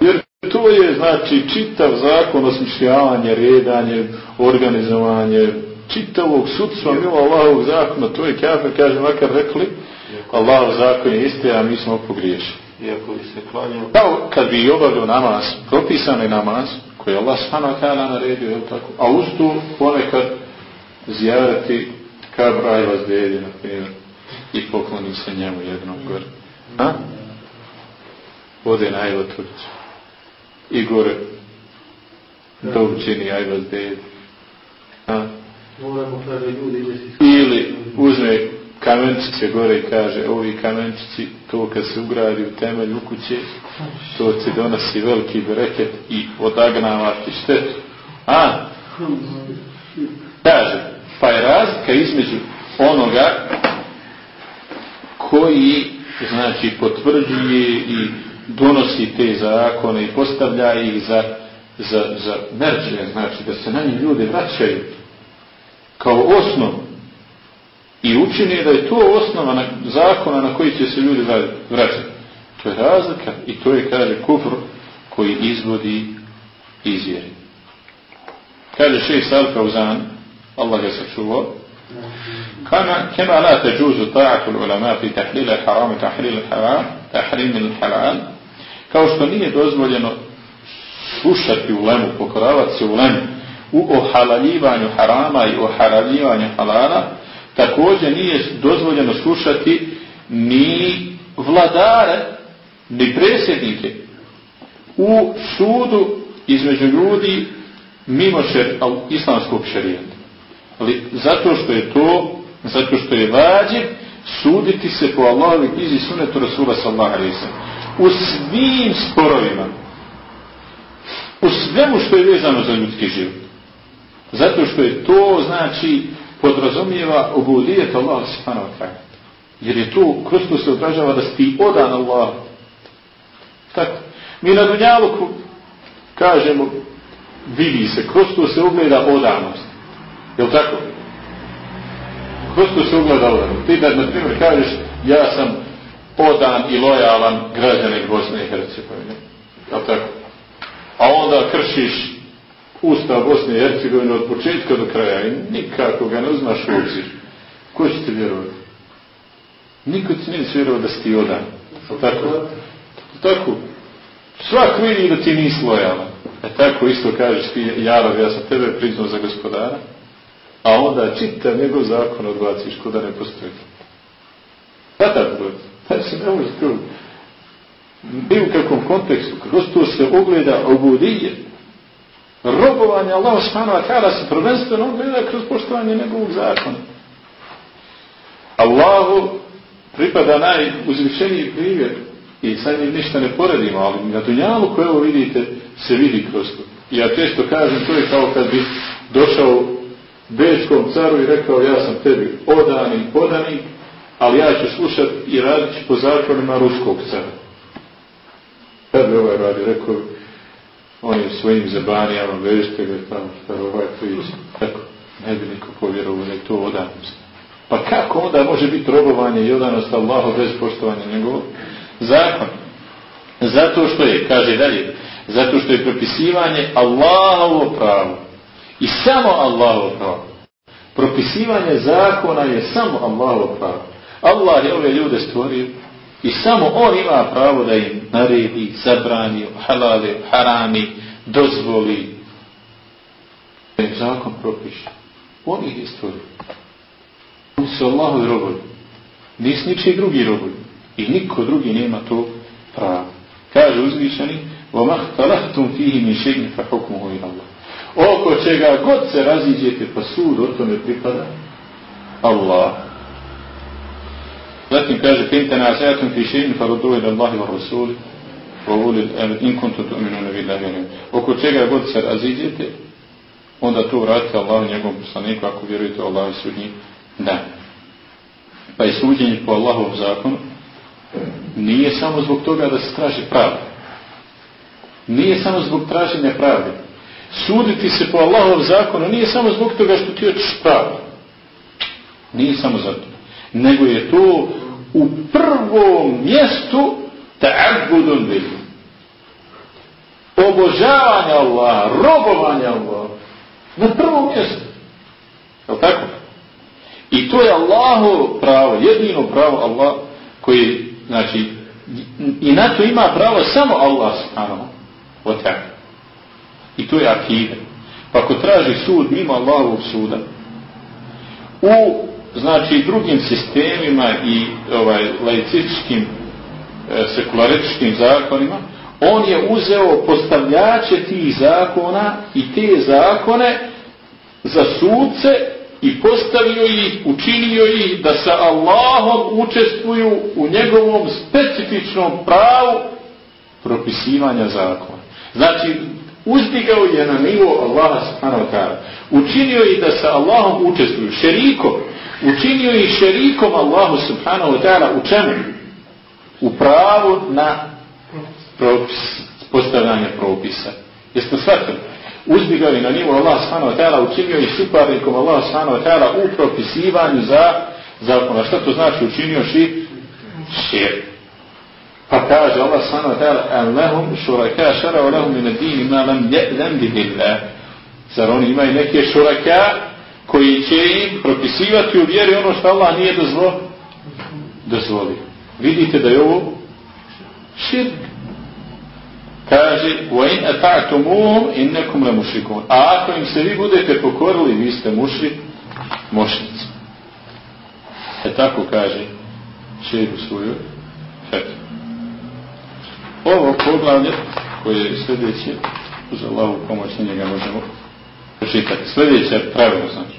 Jer to je, znači, čitav zakon osmišljavanje, redanje, organizovanje, čitavog sudstva, mimo Allahovog zakona, to je kafir, kaže, makar rekli, Allahov zakon je isti, a mi smo pogriješili. Iako bi se klanio... Kao kad bi obavio namaz, propisani namaz, koji je Allah svana kada naredio, je tako? A uz to ponekad zjarati kabra i vas dedi, na primjer, i pokloni se njemu jednom gore. A? Ode na Ajva Turcu. I gore to učini Ajva dedi. A? Ili uzme kamenčice gore i kaže ovi kamenčici to kad se ugradi u temelju kuće to će donosi veliki bereket i odagnava ti štetu a kaže pa je razlika između onoga koji znači potvrđuje i donosi te zakone i postavlja ih za za, za merđe, znači da se na njih ljudi vraćaju kao osnovu i učini da je to osnova na, zakona na koji će se ljudi vraćati. To je razlika i to je, kaže, kufr koji izvodi izvjeri. Kaže šeht Salka Uzan, Allah ga sačuvao, كما كما لا تجوز طاعة العلماء في تحليل الحرام وتحليل الحرام تحريم الحلال kao što nije dozvoljeno slušati u lemu, pokoravati se u lemu u ohalaljivanju harama i ohalaljivanju halala, također nije dozvoljeno slušati ni vladare, ni presjednike u sudu između ljudi mimo šer, islamskog šarijata. Ali zato što je to, zato što je vađiv, suditi se po Allahovi knjizi sunetu Rasula sallahu alaihi U svim sporovima, u svemu što je vezano za ljudski život. Zato što je to, znači, podrazumijeva obudijet Allah subhanahu wa ta'ala. Jer je tu, kroz to se odražava da si ti odan Allah. Tako. Mi na Dunjaluku kažemo, vidi se, kroz to se ugleda odanost. Je tako? Kroz se ugleda odanost. Ti da, na primjer, kažeš, ja sam podan i lojalan građanin Bosne i Hercegovine. Je tako? A onda kršiš Ustav Bosne i Hercegovine od početka do kraja i nikako ga ne uzmaš u obzir. Ko će ti vjerovati? Niko ti neće vjerovati da si ti odan. Tako? Tako. Svak vidi da ti nisi lojalan. E tako isto kažeš ti, Jarov, ja sam tebe priznao za gospodara, a onda čita njegov zakon odbaciš kod da ne postoji. Pa tako je. Znači, se ne može to. Bi u kakvom kontekstu, kroz to se ogleda obudije, robovanje Allah subhanahu wa ta'ala se prvenstveno ogleda kroz poštovanje njegovog zakona. Allahu pripada najuzvišeniji primjer i sad njim ništa ne poredimo, ali na dunjalu koje ovo vidite se vidi kroz to. I ja često kažem, to je kao kad bi došao bečkom caru i rekao ja sam tebi odani, podani, ali ja ću slušati i radit ću po zakonima ruskog cara. Kad bi ovaj radi, rekao, onim svojim zabanijama, vežite ga tamo, šta ovaj priče. Tako, ne bi niko povjerovao da je to odanost. Pa kako onda može biti robovanje i odanost Allahu bez poštovanja njegovog zakon? Zato što je, kaže dalje, zato što je propisivanje Allahovo pravo. I samo Allahovo pravo. Propisivanje zakona je samo Allahovo pravo. Allah je ove ljude stvorio I samo on ima pravo da im naredi, zabrani, halali, harami, dozvoli. da im zakon propiše. On ih je stvorio. Oni su Allahovi robovi. Nis ničiji drugi robovi. I niko drugi nema to pravo. Kaže uzvišeni, وَمَحْ تَلَحْتُمْ فِيهِ مِنْ شَيْنِ فَحُكْمُهُ إِلَى اللَّهِ oko čega god se raziđete pa sud o tome pripada. Allah. Zatim kaže pinte na asajatom fišin fa rodruje da Allah ima rasul fa in kontu tu minu nevi oko čega god se raziđete onda to vratite Allah njegovom poslaniku ako vjerujete u Allah i sudnji da pa je suđenje po Allahovom zakonu nije samo zbog toga da se traži pravda. Nije samo zbog traženja pravde. Suditi se po Allahov zakonu nije samo zbog toga što ti očiš pravo. Nije samo zato. Nego je to u prvom mjestu ta'abudun bilu. Obožavanje Allaha, robovanje Allaha. Na prvom mjestu. Je tako? I to je Allahu pravo, jedino pravo Allah koji, znači, i na to ima pravo samo Allah subhanahu wa ta'ala. I to je akide. Pa ako traži sud mimo Allahovog suda, u, znači, drugim sistemima i ovaj, laicističkim, e, sekularističkim zakonima, on je uzeo postavljače tih zakona i te zakone za sudce i postavio ih, učinio ih da sa Allahom učestvuju u njegovom specifičnom pravu propisivanja zakona. Znači, uzdigao je na nivo Allaha subhanahu wa ta'ala. Učinio je da sa Allahom učestvuju šerikom. Učinio je šerikom Allahu subhanahu wa ta'ala u čemu? U pravu na propis, postavljanje propisa. Jeste shvatili? Uzdigao je na nivo Allah subhanahu wa ta'ala, učinio je suparnikom Allah subhanahu wa ta'ala u propisivanju za zakona. Šta to znači učinio ši? Šerik. Pa kaže Allah subhanahu wa ta'ala, an lahum šuraka šarao lahum min adini ma lam je'zem bihillah. Zar oni imaju neke šuraka koji će im propisivati u vjeri ono što Allah nije dozvo, dozvolio. Vidite da je ovo širk kaže وَإِنْ أَتَعْتُمُوهُمْ إِنَّكُمْ لَمُشْرِكُونَ A ako im se vi budete pokorili, vi ste mušri, mošnici. E tako kaže šeru svoju fetu. Ovo poglavlje koje je sljedeće, uz Allahu pomoć njega možemo pročitati. Sljedeće je pravilno znači.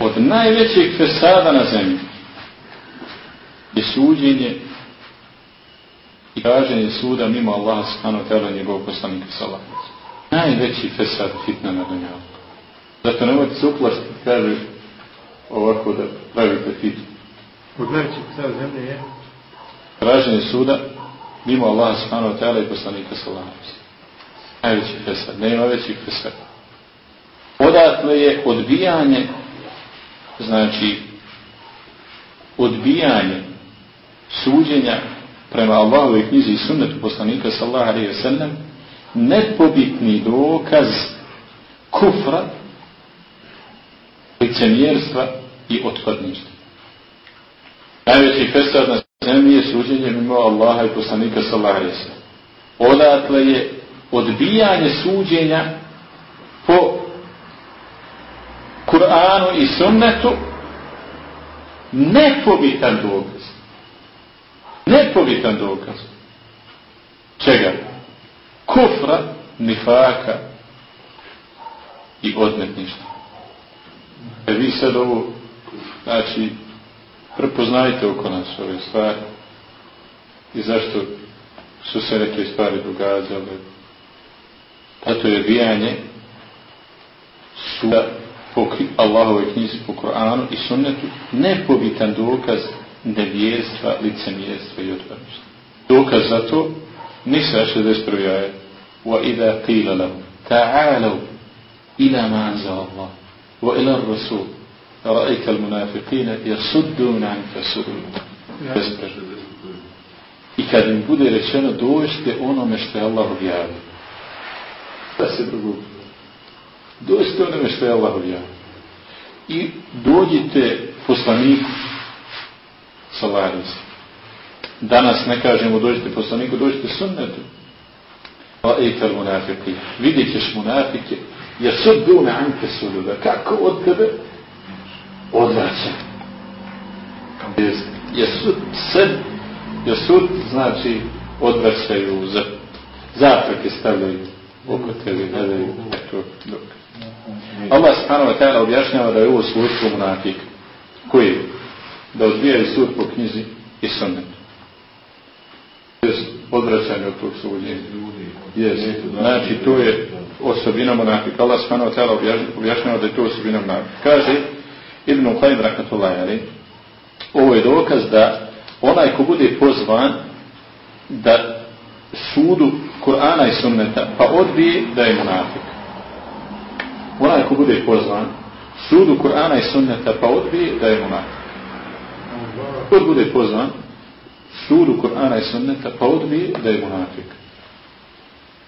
Od najvećeg fesada na zemlji je suđenje i traženje suda mimo Allaha subhanahu wa ta'ala njegov poslanika sallahu. Najveći fesad fitna na dunjavu. Zato nemojte se uplašiti, kaže ovako da pravite fitnu. Od najvećih fesada zemlje je? Traženje suda mimo Allaha subhanahu wa ta'ala i poslanika sallallahu Najveći fesad, nema većih fesada. Odatle je odbijanje, znači, odbijanje suđenja prema Allahove knjizi i sunnetu poslanika sallallahu alaihi wa sallam nepobitni dokaz kufra licemjerstva i otpadništva. Najveći fesad na zemlje suđenje mimo Allaha i poslanika sallallahu alejhi ve sellem. Odatle je odbijanje suđenja po Kur'anu i sunnetu nepobitan dokaz nepobitan dokaz. Čega? Kufra, nifaka i odmetništva. E vi sad ovo, znači, prepoznajte oko nas ove stvari i zašto su se neke stvari događale. A to je bijanje suda po Allahove knjizi po Koranu i sunnetu nepobitan dokaz nevjerstva, licemjerstva i odvrništva. Dokaz za to, nisa 61. ajet. Wa idha qila lahu, ta'alu ila ma anza Allah, wa ra'ika al-munafiqina yasudduna anka sudduna. I kad im bude rečeno, dođite onome što je Allah objavio. Da se drugo. Dođite onome što je Allah objavio. I dođite poslaniku, salaris. Danas ne kažemo dođite poslaniku, dođite sunnetu. I kar munafiki. Vidjet ćeš munafike me anke sududa. Kako od tebe odvraća? Je, je sud sed, je sud znači odvraćaju, za, zapreke stavljaju oko tebe, ne to dok. Allah subhanahu wa ta'ala objašnjava da je ovo svojstvo munafika. Koji? Da odbijaju sud po knjizi i sunnetu. Odvraćanje od tog suđenja. Yes. Znači, to je osobina monafika. Allah subhanahu wa ta'ala objašnjava da je to osobina monafika. Kaže Ibn Qayyim rahmatullahi ali, ovo je dokaz da onaj ko bude pozvan da sudu Kur'ana i sunneta, pa odbije da je monafik. Onaj ko bude pozvan sudu Kur'ana i sunneta, pa odbije da je monafik. Ko bude pozvan sudu Kur'ana i sunneta, pa odbije da je monafik.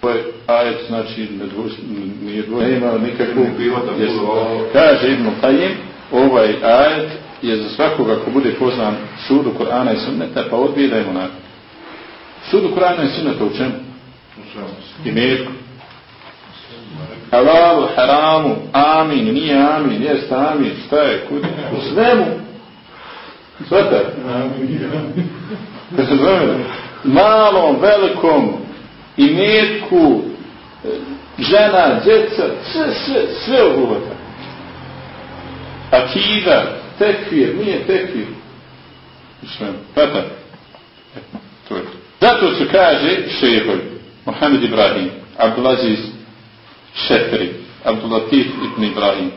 To je ajet, znači, nije dvoje, nema nikakvu... Kaže Ibn Qayyim, ovaj ajet je za svakoga ko bude poznan sudu Kur'ana i sunneta, pa odbije da je monafik. Sudu Kur'ana i sunneta u čemu? I metku. Halalu, haramu, amin, nije amin, jest amin, šta je, kudi, u svemu. Sveta? Malom, velikom, i metku, e, žena, djeca, sve, sve, sve obuhvata. Akida, tekvir, nije tekvir. Islam, sveta? E, to je to. Zato se kaže šehoj, Mohamed Ibrahim, Abdulaziz Šetri, Abdulatif ibn Ibrahim,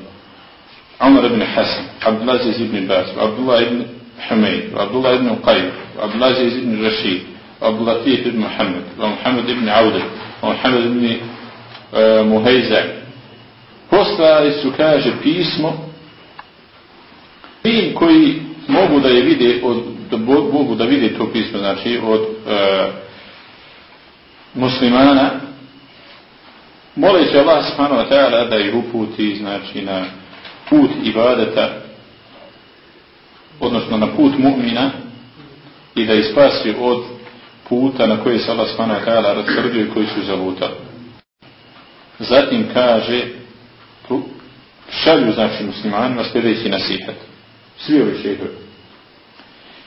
Umar ibn Hasan, Abdulaziz ibn Bas, Abdullah ibn Humeid, Abdullah ibn Qajr, Abdulaziz ibn Rashid, Abdulatif ibn Muhammed, Muhammed ibn Aude, Muhammed ibn eh, uh, Muhejzak. Poslali su, kaže, pismo tim koji mogu da je vide od, da mogu da vide to pismo znači od e, muslimana moleći Allah subhanahu wa ta'ala da ih uputi znači na put ibadeta odnosno na put mu'mina i da ih spasi od puta na koje se Allah subhanahu wa ta'ala rasrđuje koji su zavutali zatim kaže šalju znači muslimanima sljedeći nasihat svi ovi šehovi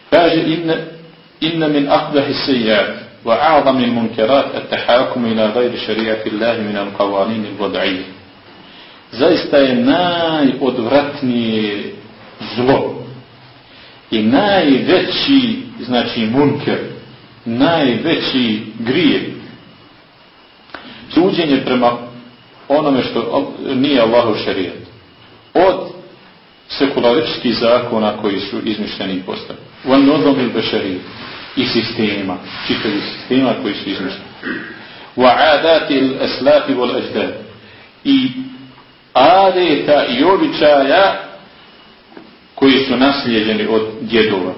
kaže inna inna min akbahi sejjad, wa a'zami munkerat at-tahakum ila gajri šarijati Allah min al-qawanin il-voda'ije zaista je najodvratnije zlo i najveći znači munker najveći grije suđenje prema onome što nije Allahov šarijat od sekularičkih zakona koji su izmišljeni i postavljeni. Van nodom il bešari i sistema, čitavi sistema koji su izmišljeni. Wa adati il eslafi vol eždad i adeta i običaja koji su naslijeđeni od djedova.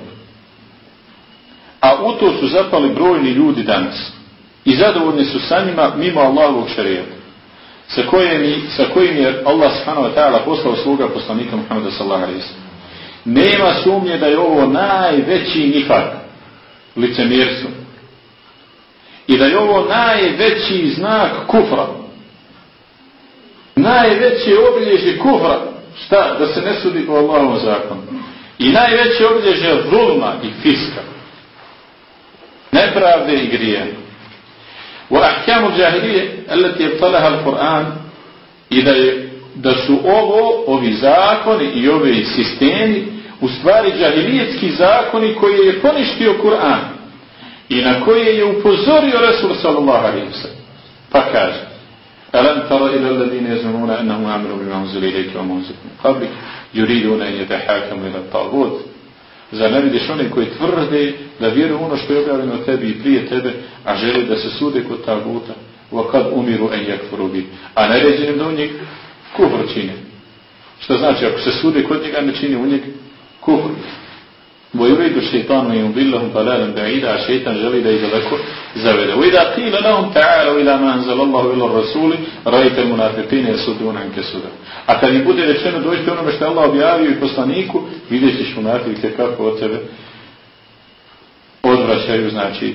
A u to su zapali brojni ljudi danas. I zadovoljni su sa njima mimo Allahovog šarijeta sa kojim, sa kojim je Allah subhanahu wa ta'ala poslao sluga poslanika Muhammeda sallallahu alaihi sallam. Nema sumnje da je ovo najveći nifak licemirstvo. I da je ovo najveći znak kufra. Najveće obilježje kufra. Šta? Da se ne sudi po Allahovom zakonu. I najveće obilježje zulma i fiska. Nepravde i grijeha. واحكام الجاهليه التي ابطلها القران اذا da su ovo, ovi zakoni i ovi sistemi u stvari džahilijetski zakoni koji je poništio Kur'an i na koje je upozorio Resul sallallahu alaihi wa sallam. Pa kaže Alam tara ila alladine yazumuna annahum amru bima unzila ilayka wa ma unzila min qablik yuriduna an yatahakamu ila at-taghut Zar ne vidiš one koji tvrde da vjeruju ono što je objavljeno tebi i prije tebe, a žele da se sude kod taguta, wa kad umiru en yakfuru bi. A naređenim da u njeg kufr čine. Što znači, ako se sude kod njega, ne čini u njeg kufr. ويريد الشيطان أن يضلهم ضلالا بعيدا الشيطان جلي إذا ذكر زبدا وإذا قيل لهم تعالوا إلى ما أنزل الله إلى الرسول رأيت المنافقين يسدون عنك سدا A kad im bude rečeno dođite onome što je Allah objavio i poslaniku, vidjet ćeš munafike kako od tebe odvraćaju, znači,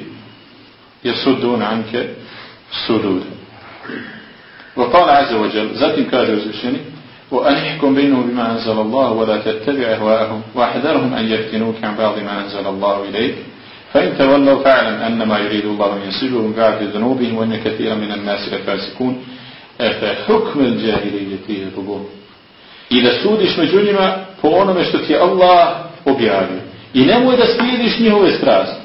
je sudun anke sudud. وقال عز وجل ذات كاد وزوشني وأن يحكم بينهم بما أنزل الله ولا تتبع أهواءهم وأحذرهم أن يفتنوك عن بعض ما أنزل الله إليك فإن تولوا فاعلم أنما يريد الله أن ينسجهم بعد ذنوبهم وأن كثيرا من الناس لفاسقون أفحكم الجاهلية يبغون إذا سودش među njima po onome što ti Allah objavio. I nemoj da slijediš njihove strasti.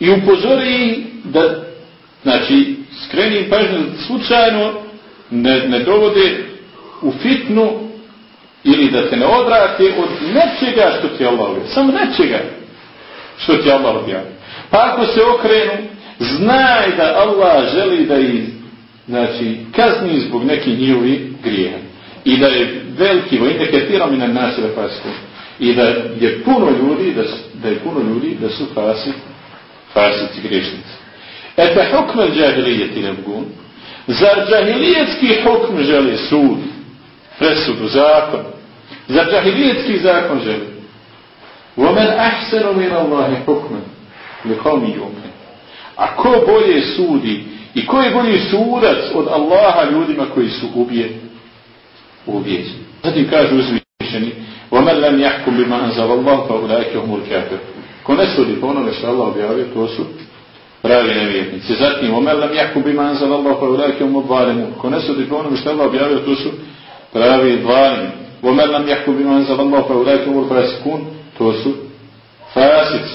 I upozori da, znači, skreni pažnju slučajno ne, ne dovode u fitnu ili da se ne odrati od nečega što ti Allah objavio. Samo nečega što ti Allah objavio. Pa ako se okrenu, znaj da Allah želi da ih znači, kazni zbog nekih njihovi grijeha. I da je veliki vojne ketira mi na nasire fasku. I da je puno ljudi, da, da je puno ljudi da su fasi, fasici griješnici. Ete hukme ili abgun. Zar džahilijetski hukm želi sud, presudu, zakon? Zar džahilijetski zakon želi? وَمَنْ أَحْسَنُ مِنَ اللَّهِ حُكْمًا لِقَوْمِ يُؤْمِنِ A ko bolje sudi i ko je bolji sudac od Allaha ljudima koji su ubije, ubijeđeni? Zatim kaže uzvišeni وَمَنْ لَمْ يَحْكُمْ بِمَا أَنْزَلَ اللَّهُ فَأُولَٰئِكَ هُمُ الْكَافِرُ Ko ne sudi po onome što Allah objavio, to su pravi nevjernici. Zatim, وَمَنْ لَمْ يَحْكُمْ بِمَا أَنْزَلَ اللَّهُ فَأُولَٰئِكَ هُمُ الظَّالِمُونَ Ko ne sudi po onome što Allah objavio, to su Pravi zalimi. وَمَنْ لَمْ يَحْكُمْ بِمَا أَنْزَلَ اللَّهُ فَأُولَٰئِكَ هُمُ الْفَاسِقُونَ. su فاسد.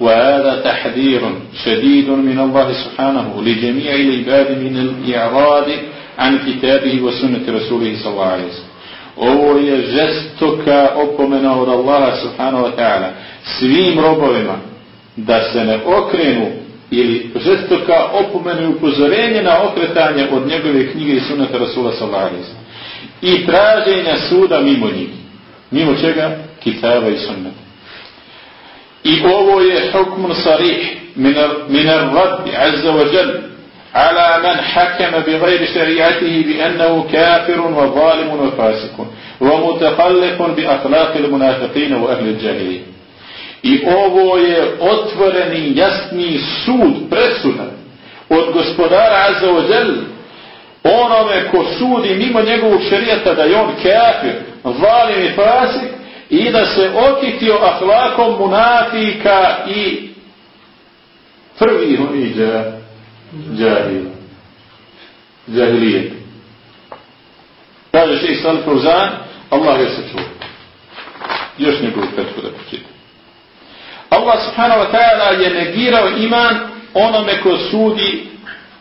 وهذا تحذير شديد من الله سبحانه لجميع العباد من الإعراض عن كتابه وسنة رسوله صلى الله عليه وسلم. Ovo je žestoka opomena od Allaha subhanahu wa ta'ala svim robovima da se ne okrenu ili žestoka opomena i upozorenje na okretanje od njegove knjige i sunata Rasula alaihi i traženja suda mimo njih. Mimo čega? Kitaba i sunnata. I ovo je hukmun sarih min ar-rabbi azza wa jal ala man hakama bi gajri šari'atihi bi annahu kafirun wa zalimun wa fasikun wa I ovo je otvoreni jasni sud, presuda od gospodara azza onome ko sudi mimo njegovog šarijata da je on kafir, valim i fasik i da se okitio ahlakom munafika i prvih onih džahila. Džahilijet. Kaže še i Salih Fauzan, Allah je se čuo. Još njegovu petku da počita. Allah subhanahu wa ta'ala je negirao iman onome ko sudi,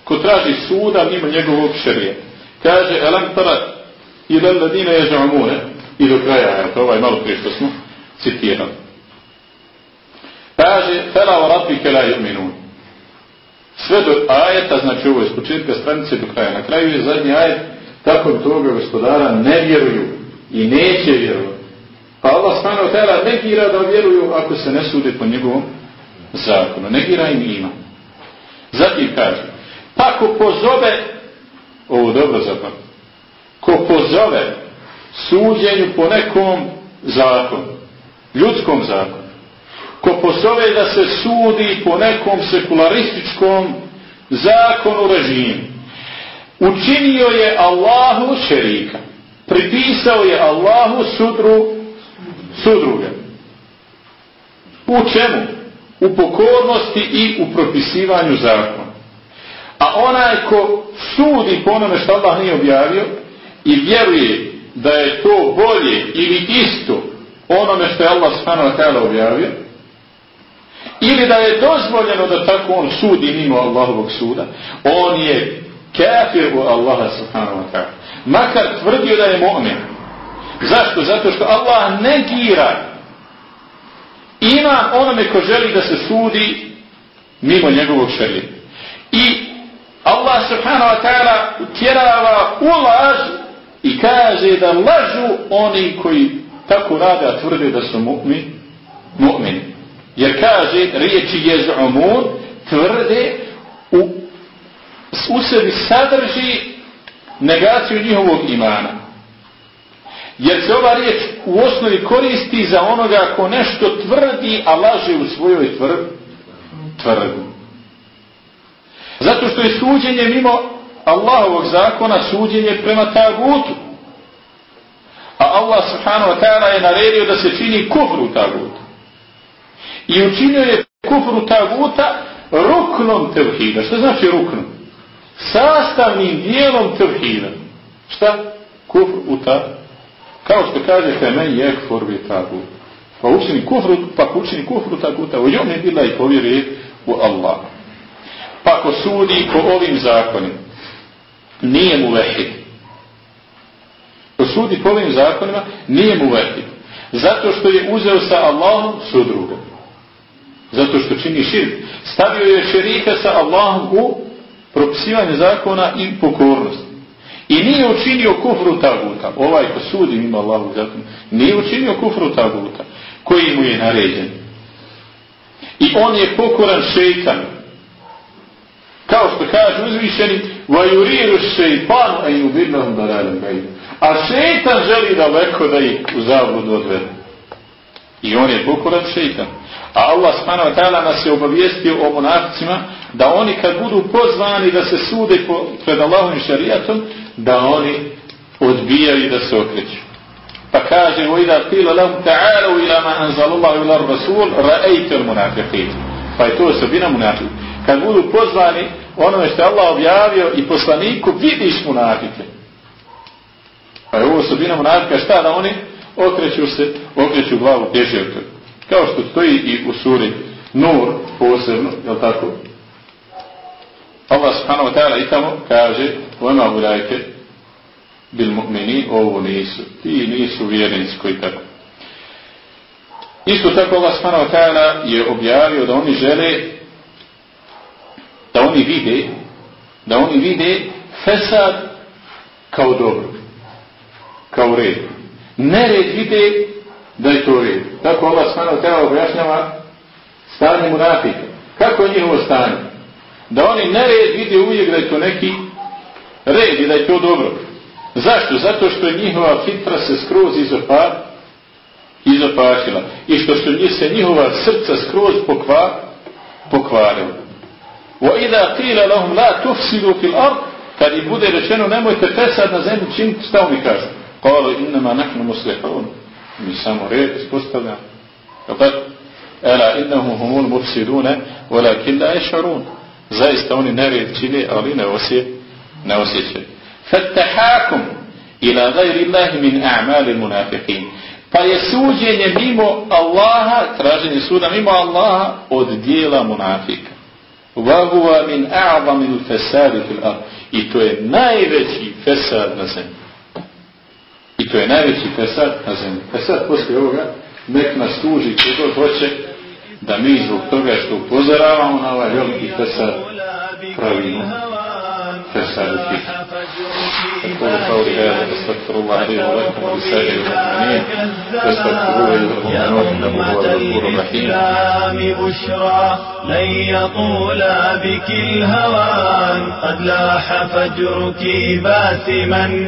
ko traži suda mimo njegovog šarija. Kaže, elam tara ila ladine je žamune, i do kraja je to ovaj malo prije što smo citirali. Kaže, fela o rabbike la yu'minun. Sve do ajeta, znači ovo je s početka stranice do kraja. Na kraju je zadnji ajet, tako toga gospodara ne vjeruju i neće vjerovati. Pa Allah smano tela negira da vjeruju ako se ne sude po njegovom zakonu. Negira im ima. Zatim kaže, pa ko pozove, ovo dobro zapam, ko pozove suđenju po nekom zakonu, ljudskom zakonu, ko pozove da se sudi po nekom sekularističkom zakonu režimu, učinio je Allahu šerika, pripisao je Allahu sudru, sudruge. U čemu? U pokornosti i u propisivanju zakona. A onaj ko sudi po onome što Allah nije objavio i vjeruje da je to bolje ili isto onome što je Allah subhanahu wa ta'ala objavio ili da je dozvoljeno da tako on sudi mimo Allahovog suda on je kafir u Allaha subhanahu wa ta'ala makar tvrdio da je mu'min zašto? zato što Allah negira ima onome ko želi da se sudi mimo njegovog šerija. i Allah subhanahu wa ta'ala utjerava u laž i kaže da lažu oni koji tako rade, a tvrde da su mu'min, mu'min. Jer kaže, riječi je z'umun, tvrde, u, u sebi sadrži negaciju njihovog imana. Jer se ova riječ u osnovi koristi za onoga ko nešto tvrdi, a laže u svojoj tvr, tvrdu. Zato što je suđenje mimo Allahovog zakona suđenje prema tagutu. A Allah subhanahu wa ta'ala je naredio da se čini kufru tagutu. I učinio je kufru taguta ruknom tevhida. Što znači ruknom? Sastavnim dijelom tevhida. Šta? Kufru u tagutu Kao što kažete, men je forbi tagut. Pa učini kufru, pa učini kufru taguta. U njom je bila i povjeri u Allah. Pa ko sudi po ovim zakonima, nije mu vehid. Ko sudi po ovim zakonima, nije mu vehid. Zato što je uzeo sa Allahom sudruga. Zato što čini širk. Stavio je šerika sa Allahom u propisivanje zakona i pokornost. I nije učinio kufru taguta. Ovaj ko sudi ima Allahu zakon. Nije učinio kufru taguta. Koji mu je naređen. I on je pokoran šeitan. Kao što kaže uzvišeni vajuriru šeitan a i ubirnahum da radim A šeitan želi daleko da ih u zabludu odvede. I on je pokoran šeitan. A Allah subhanahu wa ta'ala nas je obavijestio o monarcima da oni kad budu pozvani da se sude po, pred Allahom i šarijatom, da oni odbijaju da se okreću. Pa kaže, وَإِذَا ida لَهُمْ تَعَالَوْا ta'alu ila ma اللَّهُ ila rasul, رَأَيْتَ الْمُنَافِقِينَ. Pa je to osobina munafika. Kad budu pozvani onome što je Allah objavio i poslaniku, vidiš munafike. Pa je ovo osobina munafika šta da oni okreću se, okreću glavu bježe od toga. Kao što stoji i u suri Nur posebno, je tako? Allah subhanahu wa ta'ala i tamo kaže Vama ulajke bil mu'mini ovo nisu. Ti nisu vjernici koji tako. Isto tako Allah subhanahu wa ta'ala je objavio da oni žele da oni vide da oni vide fesad kao dobro. Kao red. Nered vide da je to red. Tako Allah subhanahu wa ta'ala objašnjava stanje munafika. Kako je njihovo stanje? Da oni nered vide uvijek da je to neki red i da je to dobro. Zašto? Zato što je njihova fitra se skroz izopa, izopašila I što su njih se njihova srca skroz pokva, pokvarila. Wa idha qila lahum la tufsidu fil ard kad im bude rečeno nemojte pesad na zemlji čim šta oni kažu qalu innama nahnu muslihun mi samo red ispostavljamo Jel tako ela innahum humul mufsidune, walakin la išarun. zaista oni nered čini, ali ne osje ne osjećaju fattahakum ila gajri Allahi min a'mali munafiqin pa je suđenje mimo Allaha traženje suda mimo Allaha od dijela munafika Vahuva min a'zamil fesadi fil ar. I to je najveći fesad na zemlji. I to je najveći fesad na zemlji. Fesad poslije ovoga nek nas tuži kogod hoće da mi zbog toga što upozoravamo na ovaj veliki fesad pravimo fesad u tisu. أقول قولي هذا أستغفر الله لي ولكم ولسائر المؤمنين فاستغفروه إنه هو الغفور الرحيم بشرى لن يطول بك الهوان قد لاح فجرك باسما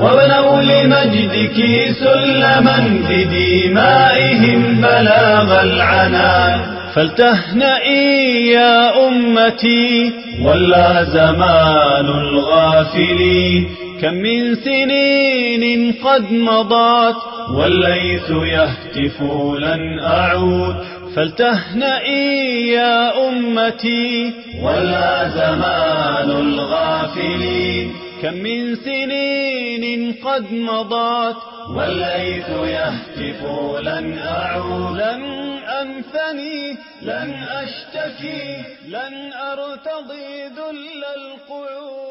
وبنوا لمجدك سلما بدمائهم بلاغ العنان. فلتهنئي يا أمتي ولا زمان الغافلين كم من سنين قد مضت والليث يهتف لن أعود. فلتهنئي يا أمتي ولا زمان الغافلين كم من سنين قد مضت والليث يهتف لن أعود لن أنثني لن أشتكي لن أرتضي ذل القعود.